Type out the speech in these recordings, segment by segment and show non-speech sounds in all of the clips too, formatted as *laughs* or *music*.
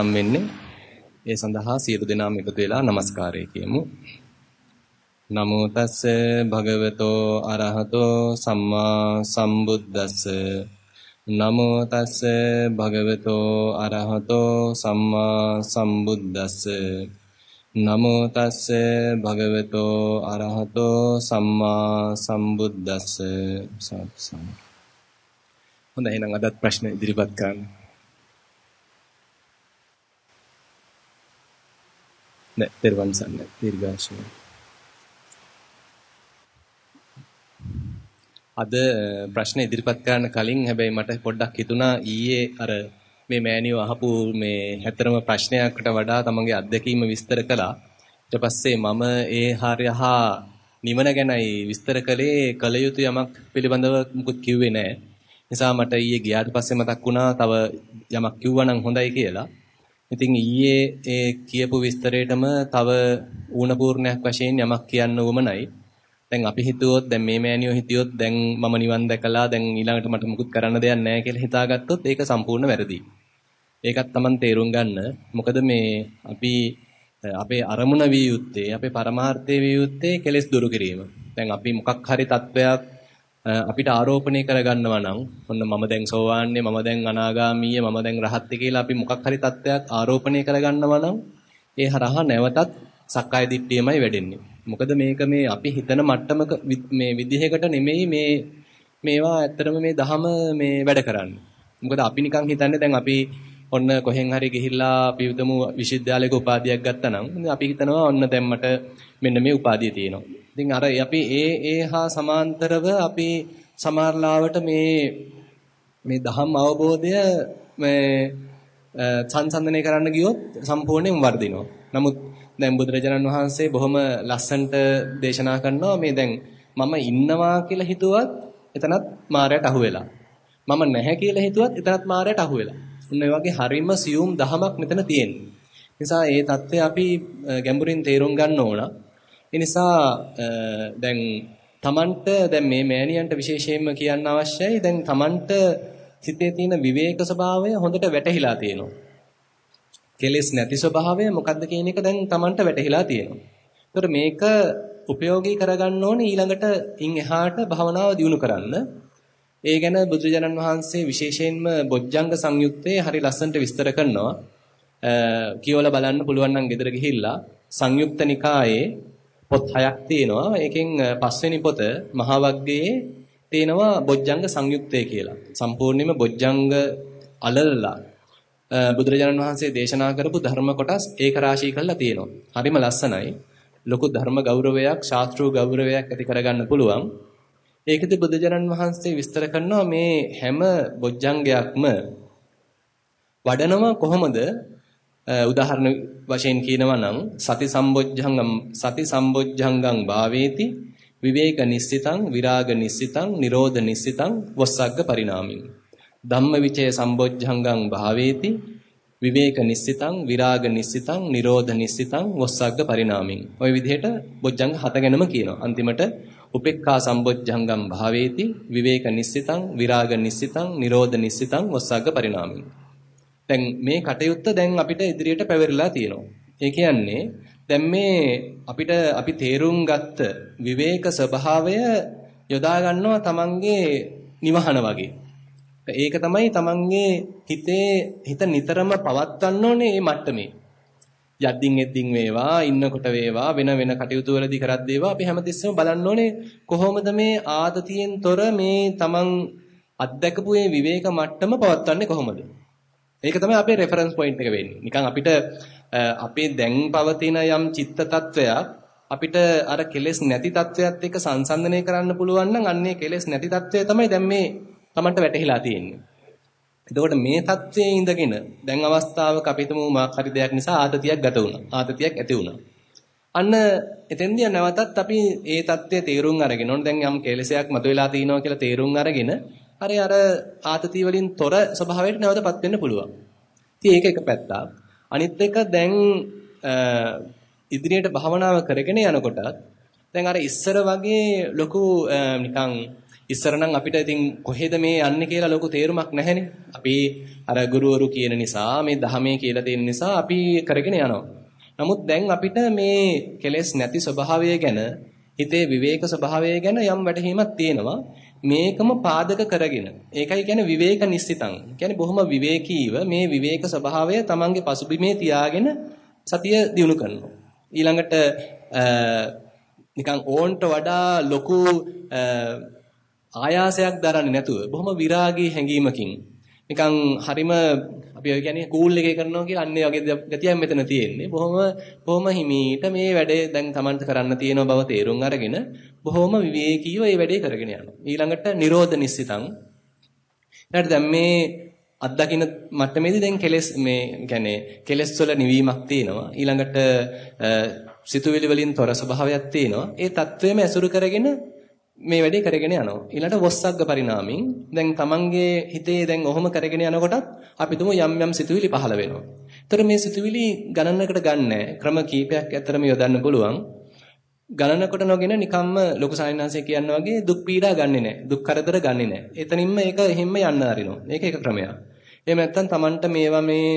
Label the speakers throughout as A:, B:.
A: නම් වෙන්නේ. ඒ සඳහා සියලු දෙනාම එකතු වෙලා নমස්කාරය කියමු. නමෝ තස්ස භගවතෝ අරහතෝ සම්මා සම්බුද්දස්ස. නමෝ තස්ස භගවතෝ අරහතෝ සම්මා සම්බුද්දස්ස. නමෝ තස්ස භගවතෝ අරහතෝ සම්මා සම්බුද්දස්ස. සත්සම් හොඳයි එහෙනම් අදත් ප්‍රශ්න ඉදිරිපත් කරන්න. නෑ දර්වන් සන්න දීර්ඝාෂය අද ප්‍රශ්න ඉදිරිපත් කරන්න කලින් හැබැයි මට පොඩ්ඩක් හිතුණා ඊයේ අර මේ මෑනියෝ අහපු මේ හැතරම ප්‍රශ්නයකට වඩා තමන්ගේ අත්දැකීම විස්තර කළා. ඊට පස්සේ මම ඒ හරියහා නිවන ගැනයි විස්තර කළේ කල යුතු යමක් පිළිබඳව මුකුත් කිව්වේ නැහැ. නිසා මට ඊයේ ගියාට පස්සේ මතක් වුණා තව යමක් කිව්වනම් හොඳයි කියලා. ඉතින් ඊයේ ඒ කියපු විස්තරේටම තව ඌණපූර්ණයක් වශයෙන් යමක් කියන්න උවමනයි. දැන් අපි හිතුවොත් දැන් මේ මෑනියෝ හිතියොත් දැන් මම නිවන් දැකලා දැන් ඊළඟට මට මුකුත් කරන්න දෙයක් නැහැ කියලා හිතාගත්තොත් ඒක සම්පූර්ණ වැරදි. ඒකත් Taman තේරුම් ගන්න. මොකද මේ අපි අපේ අරමුණ විය යුත්තේ අපේ පරමාර්ථයේ විය යුත්තේ කෙලෙස් දුරු කිරීම. දැන් අපි මොකක් හරි තත්වයක් අපිට ආරෝපණය කරගන්නවා නම් ඔන්න මම දැන් සෝවාන්නේ මම දැන් අනාගාමීය මම දැන් රහත් කියලා අපි මොකක් හරි තත්වයක් ආරෝපණය කරගන්නවා නම් ඒ හරහා නැවතත් සක්කාය දිට්ඨියමයි වැඩෙන්නේ. මොකද මේක මේ අපි හිතන මට්ටමක මේ විදිහකට නෙමෙයි මේ මේවා ඇත්තටම මේ දහම මේ වැඩ කරන්නේ. මොකද අපි නිකන් හිතන්නේ දැන් අපි ඔන්න කොහෙන් හරි ගිහිල්ලා අපි උදමු විශ්වවිද්‍යාලයක උපාධියක් ගත්තා නම් අපි හිතනවා ඔන්න දැන් මට මෙන්න මේ උපාධිය තියෙනවා. ඉතින් අර අපි ඒ ඒ හා සමාන්තරව අපි සමහරලාවට මේ මේ දහම් අවබෝධය මේ සංසන්දනය කරන්න ගියොත් සම්පූර්ණයෙන් වර්ධිනවා. නමුත් දැන් බුදුරජාණන් වහන්සේ බොහොම ලස්සනට දේශනා කරනවා මේ දැන් මම ඉන්නවා කියලා හිතුවත් එතනත් මායයට අහු වෙලා. මම නැහැ කියලා හිතුවත් එතනත් මායයට අහු වෙලා. ඔන්න ඒ වගේ හරිම සියුම් දහමක් මෙතන තියෙන්නේ. නිසා ඒ தත්ත්වය අපි ගැඹුරින් තේරුම් ගන්න ඕන. ඒ නිසා දැන් Tamanට දැන් මේ මෑණියන්ට විශේෂයෙන්ම කියන්න අවශ්‍යයි. දැන් Tamanට සිතේ තියෙන විවේක ස්වභාවය හොඳට වැටහිලා තියෙනවා. කෙලෙස් නැති ස්වභාවය මොකද්ද කියන එක දැන් Tamanට වැටහිලා තියෙනවා. ඒතර මේක උපයෝගී කරගන්න ඕනේ ඊළඟට ඉන් එහාට භවනාව දියුණු කරන්න. ඒ ගැන බුදුරජාණන් වහන්සේ විශේෂයෙන්ම බොජ්ජංග සංයුත්තේ හරි ලස්සනට විස්තර කරනවා. කියවලා බලන්න පුළුවන් නම් ගෙදර ගිහිල්ලා සංයුක්ත නිකායේ පොත් හයක් තියෙනවා. ඒකෙන් පස්වෙනි පොත මහා වග්ගයේ තියෙනවා බොජ්ජංග සංයුත්තේ කියලා. සම්පූර්ණයෙන්ම බොජ්ජංග අලල්ලා බුදුරජාණන් වහන්සේ දේශනා කරපු ධර්ම කොටස් ඒක රාශී කරලා තියෙනවා. හරිම ලස්සනයි. ලොකු ධර්ම ගෞරවයක්, ශාස්ත්‍රීය ගෞරවයක් ඇති කරගන්න පුළුවන්. ඒකද බුදුරජාණන් වහන්සේ විස්තර කරනවා මේ හැම බොජ්ජංගයක්ම වඩනවා කොහොමද? උදාහරණ වශයෙන් කියනවා නම් සති සම්බොජ්ජංගම් සති සම්බොජ්ජංගං භාවේති විවේක නිස්සිතං විරාග නිස්සිතං නිරෝධ නිස්සිතං වස්සග්ග පරිණාමින් ධම්මවිචය සම්බොජ්ජංගං භාවේති විවේක නිස්සිතං විරාග නිස්සිතං නිරෝධ නිස්සිතං වස්සග්ග පරිණාමින් ওই විදිහට බොජ්ජංග හත ගැනම කියනවා. අන්තිමට උපේක්ඛා සම්බොජ්ජංගම් භාවේති විවේක නිස්සිතං විරාග නිස්සිතං නිරෝධ නිස්සිතං වස්සග්ග පරිණාමින් දැන් මේ කටයුත්ත දැන් අපිට ඉදිරියට පැවරිලා තියෙනවා ඒ කියන්නේ දැන් මේ අපිට අපි තේරුම් ගත්ත විවේක ස්වභාවය යොදා ගන්නවා තමන්ගේ නිවහන වගේ ඒක තමයි තමන්ගේ හිතේ හිත නිතරම පවත්වන්න ඕනේ මේ මට්ටමේ. යද්දින් එද්දින් වේවා ඉන්නකොට වේවා වෙන වෙන කටයුතු වලදී කරද්දී වේවා අපි හැමතිස්සෙම බලන්න ඕනේ කොහොමද මේ ආදතියෙන් තොර මේ තමන් අත්දකපු මේ විවේක මට්ටම පවත්වන්නේ කොහොමද? ඒක තමයි අපේ රෙෆරන්ස් පොයින්ට් එක වෙන්නේ. නිකන් අපිට අපේ දැන් පවතින යම් චිත්ත tattවයක් අපිට අර කෙලෙස් නැති tattවයක් එක්ක සංසන්දනය කරන්න පුළුවන් නම් අන්නේ කෙලෙස් නැති tattවය තමයි දැන් මේ Tamanට වැටහිලා තියෙන්නේ. එතකොට මේ தත්වයේ ඉඳගෙන දැන් අවස්ථාවක අපිටම මාක් හරි දෙයක් නිසා ආතතියක් ගත වුණා. ආතතියක් ඇති වුණා. අන්න එතෙන්දී නැවතත් අපි ඒ தත්වයේ තේරුම් අරගෙන ඕන දැන් යම් කෙලෙසයක් මතුවලා තිනවා කියලා තේරුම් අරගෙන අර අර ආතතිය වලින් තොර ස්වභාවයට නැවතපත් වෙන්න පුළුවන්. ඉතින් ඒක එක පැත්තක්. අනිත් එක දැන් ඉදිරියට භවනාව කරගෙන යනකොට දැන් අර ඉස්සර වගේ ලොකු නිකන් ඉස්සර නම් අපිට ඉතින් කොහෙද මේ යන්නේ කියලා ලොකු තේරුමක් නැහැනේ. අපි අර ගුරුවරු කියන නිසා මේ ධහමේ කියලා තියෙන නිසා අපි කරගෙන යනවා. නමුත් දැන් අපිට මේ කෙලෙස් නැති ස්වභාවය ගැන හිතේ විවේක ස්වභාවය ගැන යම් වැටහීමක් තියෙනවා. මේකම පාදක කරගෙන. ඒකයි කියන්නේ විවේක නිස්සිතං. කියන්නේ බොහොම විවේකීව මේ විවේක ස්වභාවය තමන්ගේ පසුබිමේ තියාගෙන සතිය දිනු කරනවා. ඊළඟට නිකන් ඕන්ට වඩා ලොකු ආයාසයක් දරන්නේ නැතුව බොහොම විරාගී හැඟීමකින් නිකන් හරිම අපි ඔය කියන්නේ කූල් එකේ කරනවා කියලා අන්නේ වගේ ගතියක් මෙතන තියෙන්නේ. බොහොම බොහොම හිමීට මේ වැඩේ දැන් Tamanට කරන්න තියෙන බව තේරුම් අරගෙන බොහොම විවේකීව මේ වැඩේ කරගෙන යනවා. ඊළඟට නිරෝධ නිස්සිතං. ඊට දැන් මේ අත්දකින්න මට්ටමේදී දැන් කෙලස් මේ කියන්නේ කෙලස් වල නිවීමක් තියෙනවා. ඊළඟට සිතුවිලි වලින් තොර ස්වභාවයක් තියෙනවා. ඒ తත්වයම ඇසුරු කරගෙන මේ වැඩේ කරගෙන යනවා. ඊළඟට වොස්සග්ග පරිණාමින් දැන් තමන්ගේ හිතේ දැන් ඔහොම කරගෙන යනකොටත් අපි තුමු යම් යම් සිතුවිලි පහළ වෙනවා. ඒතර මේ සිතුවිලි ගණනකට ගන්න ක්‍රම කීපයක් ඇත්තරම යොදන්න පුළුවන්. ගණනකට නොගෙන නිකම්ම ලොකු සායනහන්සේ කියනවා වගේ දුක් පීඩා ගන්නෙ නැහැ. දුක් කරදර ගන්නෙ නැහැ. එතනින්ම ඒක එහෙම්ම යන්න අරිනවා. මේක එක ක්‍රමයක්. එහෙම නැත්නම් Tamanට මේවා මේ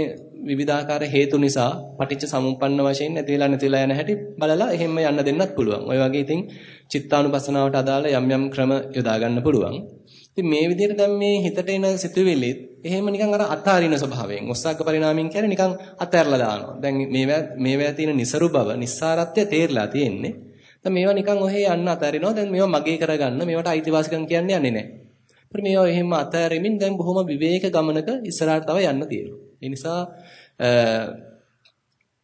A: විවිධාකාර හේතු නිසා පටිච්ච සමුප්පන්න වශයෙන් නැති වෙලා නැති වෙලා යන හැටි බලලා එහෙම්ම යන්න දෙන්නත් පුළුවන්. ඔය වගේ ඉතින් චිත්තානුපස්සනාවට අදාළ යම් යම් ක්‍රම යොදා ගන්න පුළුවන්. ඉතින් මේ විදිහට දැන් මේ හිතට එන සිතුවිලිත් එහෙම නිකන් අර අතාරින ස්වභාවයෙන් ඔස්සග්ග පරිණාමයෙන් කියන්නේ නිකන් අතහැරලා දානවා. දැන් මේවා මේවා තියෙන નિසරු බව, නිස්සාරත්වය තේරලා තියෙන්නේ. දැන් මේවා නිකන් ඔහේ යන්න අතහැරිනවා. දැන් මේවා මගේ කරගන්න මේවට අයිතිවාසිකම් කියන්නේ යන්නේ නැහැ. අපිට මේවා එහෙම අතහැරීමෙන් දැන් බොහොම විවේක ගමනක ඉස්සරහට තව යන්න තියෙනවා. ඒ නිසා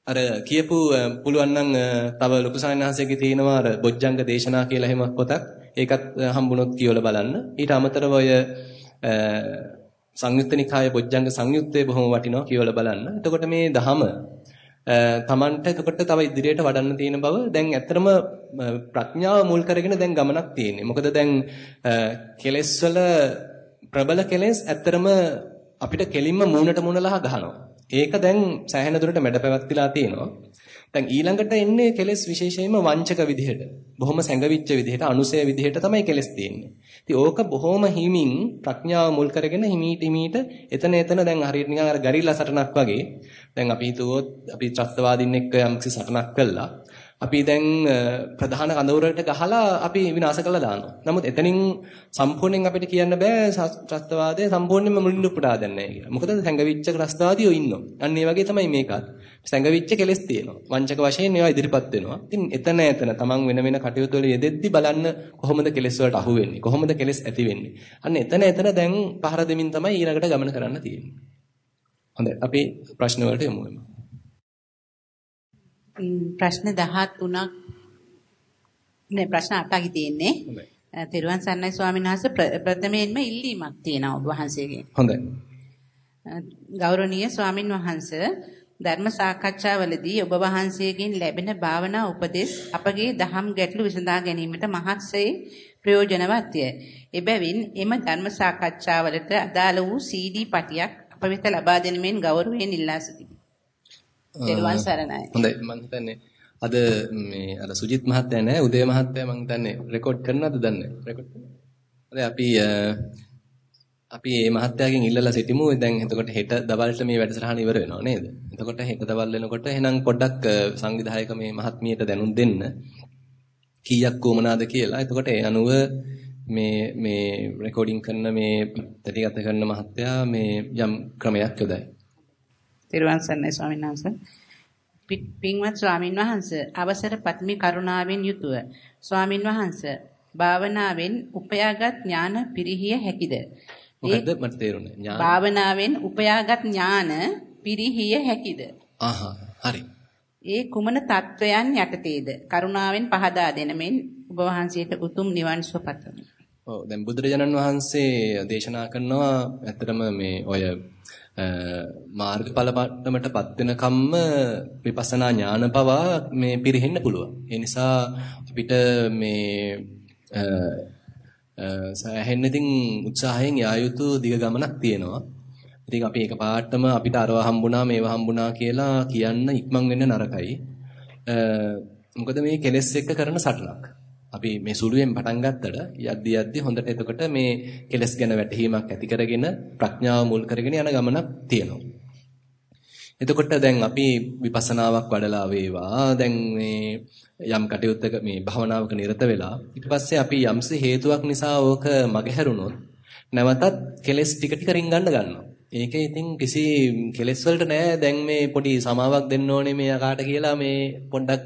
A: අර කියපු පුළුවන් නම් තව ලොකු සායනහසේගේ තියෙනවා අර බොජ්ජංග දේශනා කියලා එහෙම පොතක්. ඒකත් හම්බුනොත් කියවලා බලන්න. ඊට අමතරව ඔය සංයුත්ත නිකායේ බොජ්ජංග සංයුත්තේ බොහොම වටිනවා කියවලා බලන්න. එතකොට මේ දහම තමන්ට එතකොට තව ඉදිරියට වඩන්න තියෙන බව දැන් ඇත්තටම ප්‍රඥාව මුල් කරගෙන දැන් ගමනක් තියෙන්නේ. මොකද දැන් කෙලෙස් වල ප්‍රබල කෙලෙස් ඇත්තටම අපිට කෙලින්ම මූණට මූණලා ගහනවා. ඒක දැන් සෑහෙන දුරට මැඩ පැවැත්තිලා තියෙනවා. දැන් ඊළඟට එන්නේ කෙලෙස් විශේෂයෙන්ම වංචක විදිහට. බොහොම සැඟවිච්ච විදිහට, අනුසය විදිහට තමයි කෙලෙස් තියෙන්නේ. ඉතින් ඕක බොහොම හිමින් ප්‍රඥාව මුල් කරගෙන හිමීට හිමීට එතන එතන දැන් හරියට නිකන් අර ගරිල්ලා සටනක් වගේ. දැන් අපි හිතුවොත් අපි ත්‍රස්තවාදීන් එක්ක යම්කිසි සටනක් කළා. අපි දැන් ප්‍රධාන කඳවුරට ගහලා අපි විනාශ කළා දානවා. නමුත් එතනින් සම්පූර්ණයෙන් අපිට කියන්න බෑ ත්‍රස්තවාදය සම්පූර්ණයෙන්ම මුලින් උපුටා දැන් නැහැ කියලා. මොකද සැඟවිච්ච ත්‍රස්තවාදියෝ ඉන්නවා. අන්න ඒ වගේ තමයි මේකත්. සැඟවිච්ච කෙලස් තියෙනවා. වංචක වශයෙන් ඒවා ඉදිරිපත් වෙනවා. ඉතින් එතන එතන තමන් වෙන වෙන කටයුතු වල යෙදෙද්දි බලන්න කොහොමද කෙලස් වලට අහු වෙන්නේ? කොහොමද කෙලස් ඇති වෙන්නේ? අන්න එතන එතන දැන් පහර දෙමින් තමයි ඊළඟට ගමන කරන්න තියෙන්නේ. හොඳයි අපි ප්‍රශ්න වලට යමු.
B: ප්‍රශ්න 13ක් නේ ප්‍රශ්න 8ක් තියෙන්නේ. තෙරුවන් සරණයි ස්වාමීන් වහන්සේ ප්‍රථමයෙන්ම ඉල්ලීමක් තියෙනවා ඔබ වහන්සේගෙන්.
A: හොඳයි.
B: ගෞරවනීය ස්වාමින් වහන්සේ ධර්ම සාකච්ඡාවලදී ඔබ වහන්සේගෙන් ලැබෙන භාවනා උපදෙස් අපගේ දහම් ගැටලු විසඳා ගැනීමට මහත්සේ ප්‍රයෝජනවත්ය. එබැවින් එම ධර්ම සාකච්ඡාවලට අදාළ වූ CD පටියක් අප වෙත ලබා දෙන මෙන් ගෞරවයෙන් ඉල්ලා සිටිමි. තෙරුවන් සරණයි.
A: හොඳයි මම හිතන්නේ අද මේ අර සුජිත් මහත්තයා නෑ උදේ මහත්තයා මම හිතන්නේ රෙකෝඩ් කරනවද දන්නේ රෙකෝඩ් කරනවා. අපි අපි මේ මහත්තයාගෙන් ඉල්ලලා සිටිමු. දැන් එතකොට හෙට දවල්ට මේ වැඩසටහන ඉවර වෙනවා නේද? එතකොට හෙට දවල් වෙනකොට එහෙනම් පොඩ්ඩක් සංවිධායක මේ මහත්මියට දැනුම් දෙන්න. කීයක් කොමනාද කියලා. එතකොට ඒ අනුව මේ මේ රෙකෝඩින් කරන මේ තටිගත කරන මහත්තයා මේ යම් ක්‍රමයක් යොදයි.
B: තිරුවන් සරණයි ස්වාමීන් වහන්සේ. පින්වත් ස්වාමින් වහන්සේ අවසර පත්මි කරුණාවෙන් යුතුව ස්වාමින් වහන්සේ භාවනාවෙන් උපයාගත් ඥාන පිරිහිය හැකිද?
A: මොකද්ද මට තේරුණේ ඥාන
B: භාවනාවෙන් උපයාගත් ඥාන පිරිහිය හැකිද?
A: ආහා හරි.
B: ඒ කුමන தත්වයන් යටතේද? කරුණාවෙන් පහදා දෙන මෙන් ඔබ වහන්සේට උතුම් නිවන් සුව පතමි.
A: ඔව් දැන් බුදුරජාණන් වහන්සේ දේශනා කරනවා ඇත්තටම මේ ඔය මාර්ගඵල මට්ටමටපත් වෙනකම්ම විපස්සනා ඥාන පවා මේ පිරෙහෙන්න පුළුවන්. ඒ නිසා අපිට මේ සෑහෙන්න ඉතින් උත්සාහයෙන් යා යුතු දිග ගමනක් තියෙනවා. ඉතින් අපි එකපාරටම අපිට අරව හම්බුණා මේවා හම්බුණා කියලා කියන්න ඉක්මන් වෙන්න නරකයි. මොකද මේ කෙලෙස් එක්ක කරන සටනක්. අපි මේ සුළුවෙන් පටන් ගත්තට යද්දි යද්දි හොඳට එතකොට මේ කෙලස් ගැන වැටහීමක් ඇති කරගෙන ප්‍රඥාව මුල් කරගෙන යන ගමනක් තියෙනවා. එතකොට දැන් අපි විපස්සනාවක් වඩලා වේවා දැන් මේ යම් කටයුත්තක මේ භවනාවක නිරත වෙලා ඊට පස්සේ අපි යම්සි හේතුවක් නිසා ඕක මගහැරුණොත් නැවතත් කෙලස් ටික ටික රින් ගන්න ගන්නවා. ඒකේ ඉතින් කිසි කෙලස් වලට නෑ දැන් මේ පොඩි සමාවක් දෙන්න ඕනේ මේ අකාට කියලා මේ පොඩ්ඩක්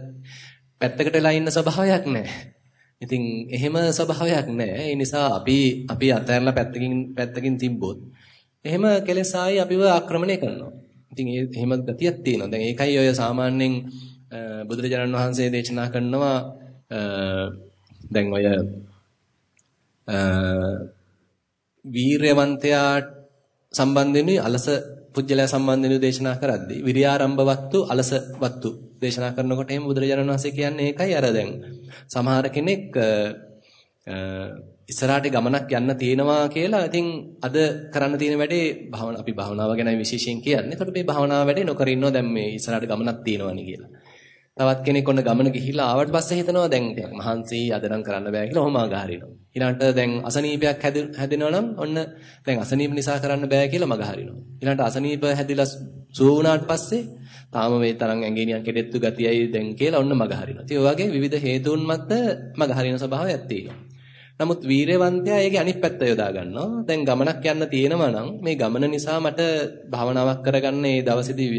A: පැත්තකට වෙලා ඉන්න ස්වභාවයක් නෑ. ඉතින් එහෙම ස්වභාවයක් නෑ. ඒ නිසා අපි අපි අතහැරලා පැත්තකින් පැත්තකින් තිබ්බොත් එහෙම කෙලස් ආයි අපිව ආක්‍රමණය කරනවා. ඉතින් ඒ එහෙම ගතියක් තියෙනවා. දැන් ඒකයි ඔය සාමාන්‍යයෙන් බුදුරජාණන් වහන්සේ දේශනා කරනවා දැන් ඔය වීරයවන්තයා සම්බන්ධෙනුයි අලස පුජ්‍යලයා සම්බන්ධෙනුයි දේශනා කරද්දී විරියාරම්භවත්තු අලස වත්තු දේශනා කරනකොට එහෙම බුදුරජාණන් වහන්සේ කියන්නේ ඒකයි අර දැන් සමහර කෙනෙක් ඉස්සරහට ගමනක් යන්න තියෙනවා කියලා ඉතින් අද කරන්න තියෙන වැඩේ භාවන අපි භාවනාව ගැන විශේෂයෙන් කියන්නේ. එතකොට මේ භාවනාව වැඩේ නොකර ඉන්නවා දැන් මේ ඉස්සරහට ගමනක් තියෙනවානේ කියලා. තවත් කෙනෙක් ඔන්න ගමන ගිහිල්ලා ආවට පස්සේ හිතනවා දැන් මහන්සි අද නම් කරන්න බෑ කියලා ඔහොම අගහරිනවා. ඊළඟට දැන් අසනීපයක් හැදෙනවා නම් ඔන්න දැන් අසනීප නිසා කරන්න බෑ කියලා මග හරිනවා. ඊළඟට අසනීප හැදිලා සුව වුණාට පස්සේ තාම මේ තරම් ඇඟේනියන් කෙඩෙත්තු ගතියයි දැන් කියලා ඔන්න මග හරිනවා. ඉතින් ඔය වගේ විවිධ හේතුන් මත මග හරින ස්වභාවයක් තියෙනවා. නමුත් වීරයවන්තයා ඒකේ අනිත් පැත්ත යොදා ගන්නවා. දැන් ගමනක් යන්න තියෙනවා නම් මේ ගමන නිසා මට භාවනාවක් කරගන්න මේ දවසේදී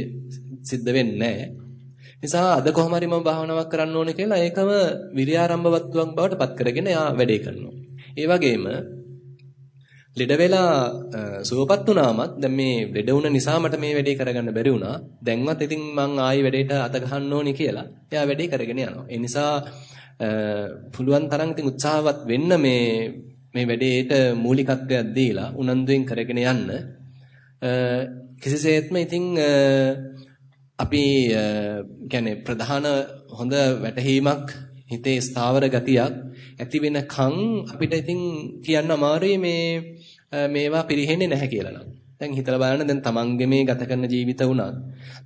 A: සිද්ධ වෙන්නේ නැහැ. නිසා අද කොහොම හරි මම භාවනාවක් කරන්න ඕනේ කියලා ඒකම විරියාරම්භවත්වයක් බවට පත් කරගෙන යා වැඩේ කරනවා. ඒ වගේම ලෙඩ වෙලා සුවපත් වුණාමත් දැන් මේ ලෙඩ වුණ නිසා මට මේ වැඩේ කරගන්න බැරි වුණා. දැන්වත් ඉතින් මං ආයි වැඩේට අත ගහන්න ඕනේ කියලා. එයා වැඩේ කරගෙන යනවා. ඒ නිසා පුළුවන් තරම් ඉතින් උත්සාහවත් වෙන්න මේ මේ වැඩේට මූලිකත්වයක් දීලා උනන්දුවෙන් කරගෙන යන්න. කිසිසේත්ම ඉතින් අපි කියන්නේ ප්‍රධාන හොඳ වැටහීමක් හිතේ ස්ථාවර ගතියක් ඇති වෙනකන් අපිට ඉතින් කියන්න අමාරුයි මේ මේවා පිරෙහෙන්නේ නැහැ කියලා නම්. දැන් හිතලා බලන්න දැන් තමන්ගේ මේ ගත කරන ජීවිත උනත්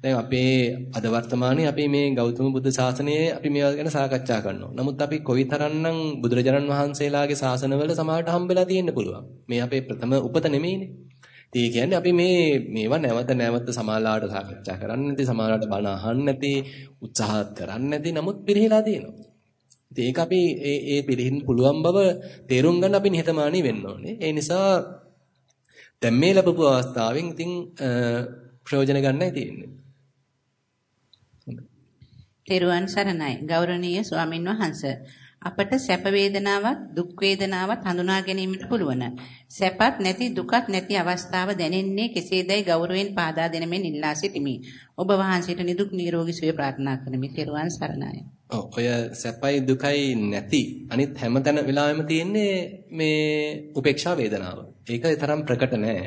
A: දැන් අපේ අද වර්තමානයේ අපි මේ ගෞතම බුදු සාසනයේ අපි මේවා ගැන සාකච්ඡා කරනවා. නමුත් අපි කොයිතරම්නම් බුදුරජාණන් වහන්සේලාගේ ශාසනවල සමාහට හම්බෙලා තියෙන්න පුළුවන්. මේ අපේ ප්‍රථම උපත නෙමෙයිනේ. ඉතින් කියන්නේ අපි මේ මේවා නැවත නැවත සමාලාවට සාකච්ඡා කරන්න නැති සමාලාවට බණ අහන්න නැති උත්සාහත් කරන්න නැති නමුත් පිළිහිලා තියෙනවා. ඉතින් ඒක අපි ඒ ඒ පිළිහින්න පුළුවන් බව තේරුම් ගන්න අපි නිහතමානී වෙන්න ඕනේ. ඒ නිසා දැන් මේ ලැබපු අවස්ථාවෙන් ඉතින් ප්‍රයෝජන ගන්නයි තියෙන්නේ.
B: තෙරුවන් සරණයි ගෞරවනීය ස්වාමින් වහන්සේ අපට සැප වේදනාවක් දුක් වේදනාවක් හඳුනා ගැනීමට පුළුවන්. සැපත් නැති දුකත් නැති අවස්ථාව දැනෙන්නේ කෙසේදයි ගෞරවයෙන් පාදා දෙන මෙන් ඉල්ලා සිටිමි. ඔබ වහන්සේට නිදුක් නිරෝගී සුවය ප්‍රාර්ථනා කරමි. ත්වන් සරණයි.
A: ඔව් ඔය සැපයි දුකයි නැති අනිත් හැමතැන වෙලාවෙම තියෙන්නේ මේ උපේක්ෂා වේදනාව. ඒක තරම් ප්‍රකට නෑ.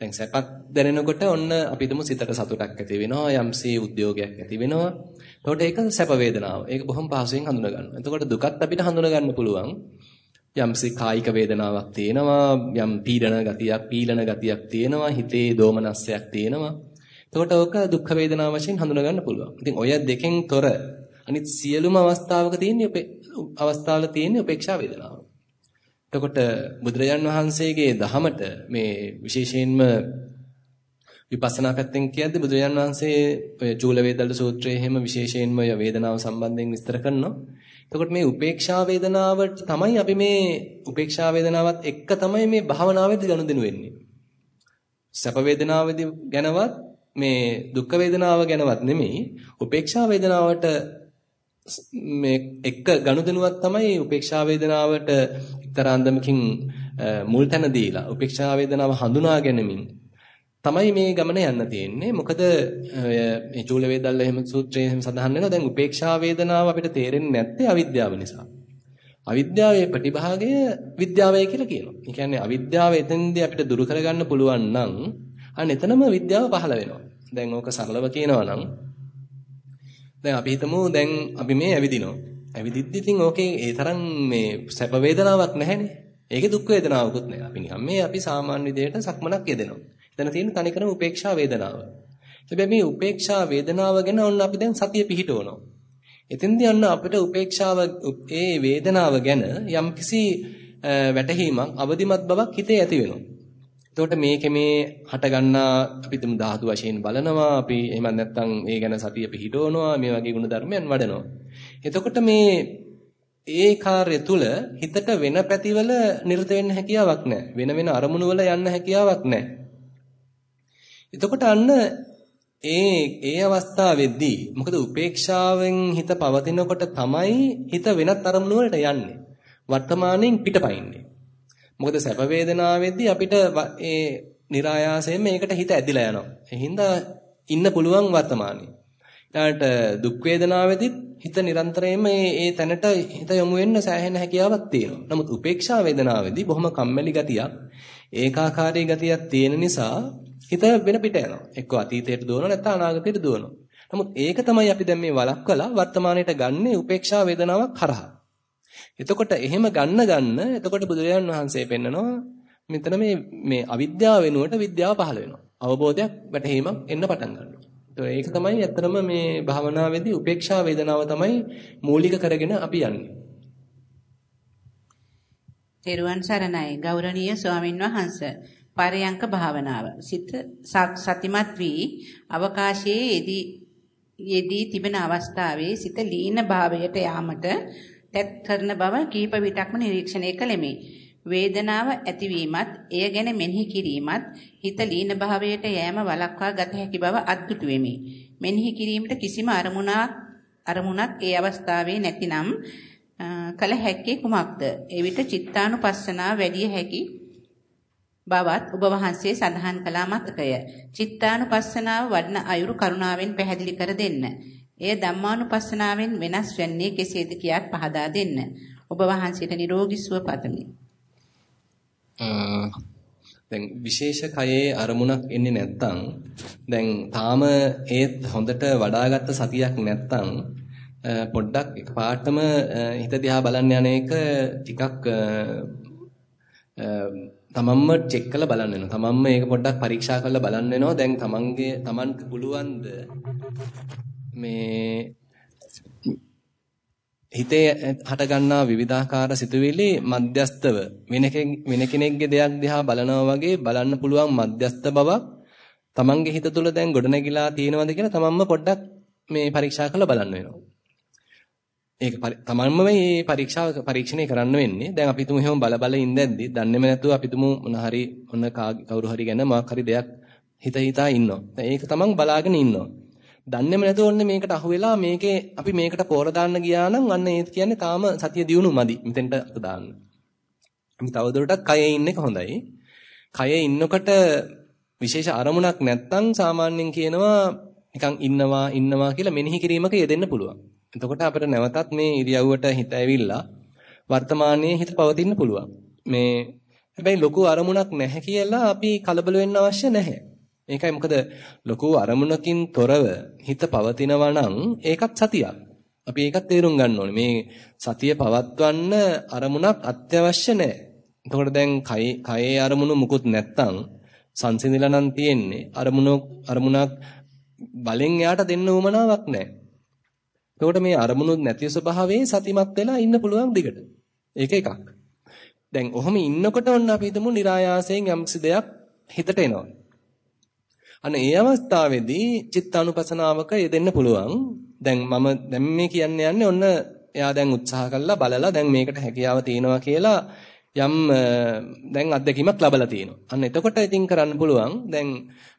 A: දැන් සැපත් දැනෙනකොට ඔන්න අපි හිතමු සිතට සතුටක් ඇති වෙනවා යම්සේ උද්‍යෝගයක් ඇති වෙනවා එතකොට ඒක සැප වේදනාව. ඒක බොහොම පහසුවෙන් හඳුනා ගන්නවා. එතකොට දුකත් අපිට හඳුනා ගන්න පුළුවන්. යම්සේ කායික වේදනාවක් තියෙනවා, යම් පීඩන ගතියක්, පීලන ගතියක් තියෙනවා, හිතේ දෝමනස්සයක් තියෙනවා. එතකොට ඕක දුක් වේදනාව වශයෙන් හඳුනා ගන්න පුළුවන්. ඉතින් ඔය දෙකෙන් තොර අනිත් සියලුම අවස්ථාවක තියෙන අවස්ථාවල තියෙන උපේක්ෂා වේදනාව. එතකොට බුදුරජාන් වහන්සේගේ දහමට මේ විශේෂයෙන්ම විපස්සනා පැත්තෙන් කියද්දි බුදුරජාන් වහන්සේ ඔය චූල වේදල්ල සූත්‍රයේ හැම විශේෂයෙන්ම ඔය වේදනාව සම්බන්ධයෙන් විස්තර කරනවා. එතකොට මේ උපේක්ෂා වේදනාවට තමයි අපි මේ උපේක්ෂා වේදනාවත් එක්ක තමයි මේ භාවනාවේදී ගනුදෙනු වෙන්නේ. සැප වේදනාවේදී ගැනවත් මේ දුක් වේදනාව ගැනවත් නෙමෙයි උපේක්ෂා වේදනාවට මේ එක්ක ගනුදෙනුවක් තමයි උපේක්ෂා වේදනාවට එක්තරා අන්දමකින් මුල් තැන දීලා උපේක්ෂා වේදනාව හඳුනා ගැනීමෙන් තමයි මේ ගමන යන්න තියෙන්නේ. මොකද මේ චූල වේදල්ල එහෙම සූත්‍රයේ එහෙම සඳහන් වෙනවා. දැන් උපේක්ෂා වේදනාව අපිට තේරෙන්නේ නැත්තේ අවිද්‍යාව නිසා. අවිද්‍යාවේ ප්‍රතිභාගය විද්‍යාවයි කියලා කියනවා. ඒ කියන්නේ අවිද්‍යාව එතෙන්දී අපිට දුරු කරගන්න පුළුවන් නම් අන්න එතනම විද්‍යාව පහළ වෙනවා. දැන් ඕක සරලව කියනවා නම් දැන් අපි හිතමු දැන් අපි මේ ඇවිදිනවා. ඇවිදිද්දි ඉතින් ඕකේ ඒ තරම් මේ සැප වේදනාවක් නැහැනේ. ඒකේ දුක් වේදනාවකුත් නැහැ. අපි නිකන් මේ අපි සාමාන්‍ය විදිහට සක්මනක් යෙදෙනවා. එතන තියෙන තනිකරම උපේක්ෂා වේදනාව. හැබැයි මේ උපේක්ෂා වේදනාව ගැන ඔන්න අපි දැන් සතිය පිහිටවනවා. එතෙන්දී අන්න අපිට උපේක්ෂාව ඒ වේදනාව ගැන යම්කිසි වැටහීමක් අවදිමත් බවක් හිතේ ඇති වෙනවා. එතකොට මේකේ මේ හට ගන්නා අපි තුමු ධාතු වශයෙන් බලනවා අපි එහෙම නැත්නම් ඒ ගැන සතිය පිහිටවනවා මේ වගේ ගුණ ධර්මයන් වඩනවා. එතකොට මේ ඒ කාර්ය තුල හිතට වෙන පැතිවල නිරත වෙන්න හැකියාවක් නැහැ. වෙන වෙන අරමුණු වල යන්න හැකියාවක් නැහැ. එතකොට අන්න ඒ ඒ අවස්ථාවේදී මොකද උපේක්ෂාවෙන් හිත පවතිනකොට තමයි හිත වෙනත් අරමුණු වලට යන්නේ. වර්තමාණයෙන් පිටපයින්නේ. මොකද සැප වේදනාවේදී අපිට ඒ નિરાයාසයෙන් මේකට හිත ඇදිලා යනවා. ඒ හින්දා ඉන්න පුළුවන් වර්තමානයේ. ඊළඟට දුක් වේදනාවේදීත් හිත නිරන්තරයෙන්ම මේ ඒ තැනට හිත යොමු වෙන්න සෑහෙන හැකියාවක් තියෙනවා. නමුත් උපේක්ෂා වේදනාවේදී බොහොම කම්මැලි ගතියක්, ඒකාකාරී ගතියක් තියෙන නිසා හිත වෙන පිට යනවා. එක්ක අතීතයට දුවනවා නැත්නම් අනාගතයට දුවනවා. නමුත් ඒක තමයි අපි දැන් මේ වළක්වලා වර්තමානයට ගන්නේ උපේක්ෂා වේදනාවක් කරහා. එතකොට එහෙම ගන්න ගන්න එතකොට බුදුරජාණන් වහන්සේ පෙන්නනවා මෙතන මේ මේ අවිද්‍යාව වෙනුවට විද්‍යාව පහළ වෙනවා. අවබෝධයක් වැටහීමක් එන්න පටන් ගන්නවා. ඒක තමයි ඇත්තටම මේ භාවනාවේදී උපේක්ෂා වේදනාව තමයි මූලික කරගෙන අපි යන්නේ.
B: තෙරුවන් සරණයි ගෞරවනීය ස්වාමින් වහන්සේ පරයන්ක භාවනාව සිත සතිමත් වී අවකාශයේ යෙදී යෙදී තිබෙන අවස්ථාවේ සිත ලීන භාවයට යාමට තැත් කරන බව කීප විටක්ම නිරීක්ෂණය කළෙමි. වේදනාව ඇතිවීමත් එය ගැන මෙනෙහි කිරීමත් හිත ලීන භාවයට යෑම වළක්වා ගත හැකි බව අත්දුටු වෙමි. මෙනෙහි කිරීමට කිසිම අරමුණක් අරමුණක් ඒ අවස්ථාවේ නැතිනම් කල හැක්කේ කුමක්ද? එවිට චිත්තානුපස්සනාව වැඩි හැකි බවත් ඔබ වහන්සේ සඳහන් කළා මතකය. චිත්තානුපස්සනාව වඩන අයුරු කරුණාවෙන් පැහැදිලි කර දෙන්න. එය ධම්මානුපස්සනාවෙන් වෙනස් වෙන්නේ කෙසේද කියාත් පහදා දෙන්න. ඔබ වහන්සේට නිරෝගී සුව පතමි.
A: දැන් විශේෂ කයේ අරමුණක් එන්නේ නැත්තම් දැන් තාම ඒත් හොඳට වඩාගත්ත සතියක් නැත්තම් පොඩ්ඩක් එකපාරටම හිත දිහා බලන්න යන එක ටිකක් තමන්ම චෙක් කරලා බලන්න වෙනවා. තමන්ම ඒක පොඩ්ඩක් පරීක්ෂා කරලා බලන්න වෙනවා. දැන් තමන්ගේ තමන්ට පුළුවන්ද මේ හිතේ හට ගන්නා විවිධාකාර සිතුවිලි මධ්‍යස්තව වෙන වෙන කෙනෙක්ගේ දෙයක් දිහා බලනවා වගේ බලන්න පුළුවන් මධ්‍යස්ත බවක් තමන්ගේ හිත තුළ දැන් ගොඩනැගිලා තියෙනවද කියලා තමන්ම පොඩ්ඩක් මේ පරීක්ෂා කරලා බලන්න වෙනවා. ඒක තමන්ම මේ පරීක්ෂාව පරීක්ෂණය කරන්න වෙන්නේ. දැන් අපි තුමු එහෙම බල බල ඉඳද්දි දන්නේම නැතුව අපි තුමු මොන හරි මොන කවුරු හරි ගැන මොකක් හරි දෙයක් හිත හිතා ඉන්නවා. දැන් ඒක තමන් බලාගෙන ඉන්නවා. දන්නේම නැතුව ඔන්න මේකට අහු වෙලා මේකේ අපි මේකට පෝර දාන්න ගියා නම් අන්න ඒ කියන්නේ තාම සතිය දියුණු මදි. මෙතෙන්ට අත දාන්න. අපි තවදුරටත් කයේ ඉන්න එක හොඳයි. කයේ ඉන්නකොට විශේෂ අරමුණක් නැත්තම් සාමාන්‍යයෙන් කියනවා නිකන් ඉන්නවා ඉන්නවා කියලා මෙනෙහි කිරීමක යෙදෙන්න පුළුවන්. එතකොට අපිට නැවතත් මේ ඉරියව්වට හිත ඇවිල්ලා වර්තමානයේ හිත පවතින්න පුළුවන්. මේ හැබැයි ලොකු අරමුණක් නැහැ කියලා අපි කලබල වෙන්න අවශ්‍ය නැහැ. ඒකයි මොකද ලොකු අරමුණකින් තොරව හිත පවතිනවා නම් ඒකත් සතියක්. අපි ඒකත් තේරුම් ගන්න ඕනේ. මේ සතිය පවත්වන්න අරමුණක් අත්‍යවශ්‍ය නැහැ. එතකොට දැන් කයේ අරමුණු මුකුත් නැත්තම් සංසිඳිලා නම් තියෙන්නේ අරමුණු අරමුණක් බලෙන් එයාට දෙන්න උවමනාවක් නැහැ. එතකොට මේ අරමුණු නැති ස්වභාවයේ සතිමත් වෙලා ඉන්න පුළුවන් දිගට. ඒක එකක්. දැන් ඔහොම ඉන්නකොට ඔන්න අපි හිතමු નિરાයාසයෙන් යම්කිසි දෙයක් හිතට එනවා. අන්න ඒ අවස්ථාවේදී චිත්තානුපසනාවක යෙදෙන්න පුළුවන්. දැන් මම දැන් මේ කියන්න යන්නේ ඔන්න එයා දැන් උත්සාහ කළා බලලා දැන් මේකට හැකියාව තියෙනවා කියලා යම් දැන් අත්දැකීමක් ලබලා තියෙනවා. අන්න එතකොට ඉතින් කරන්න පුළුවන්. දැන්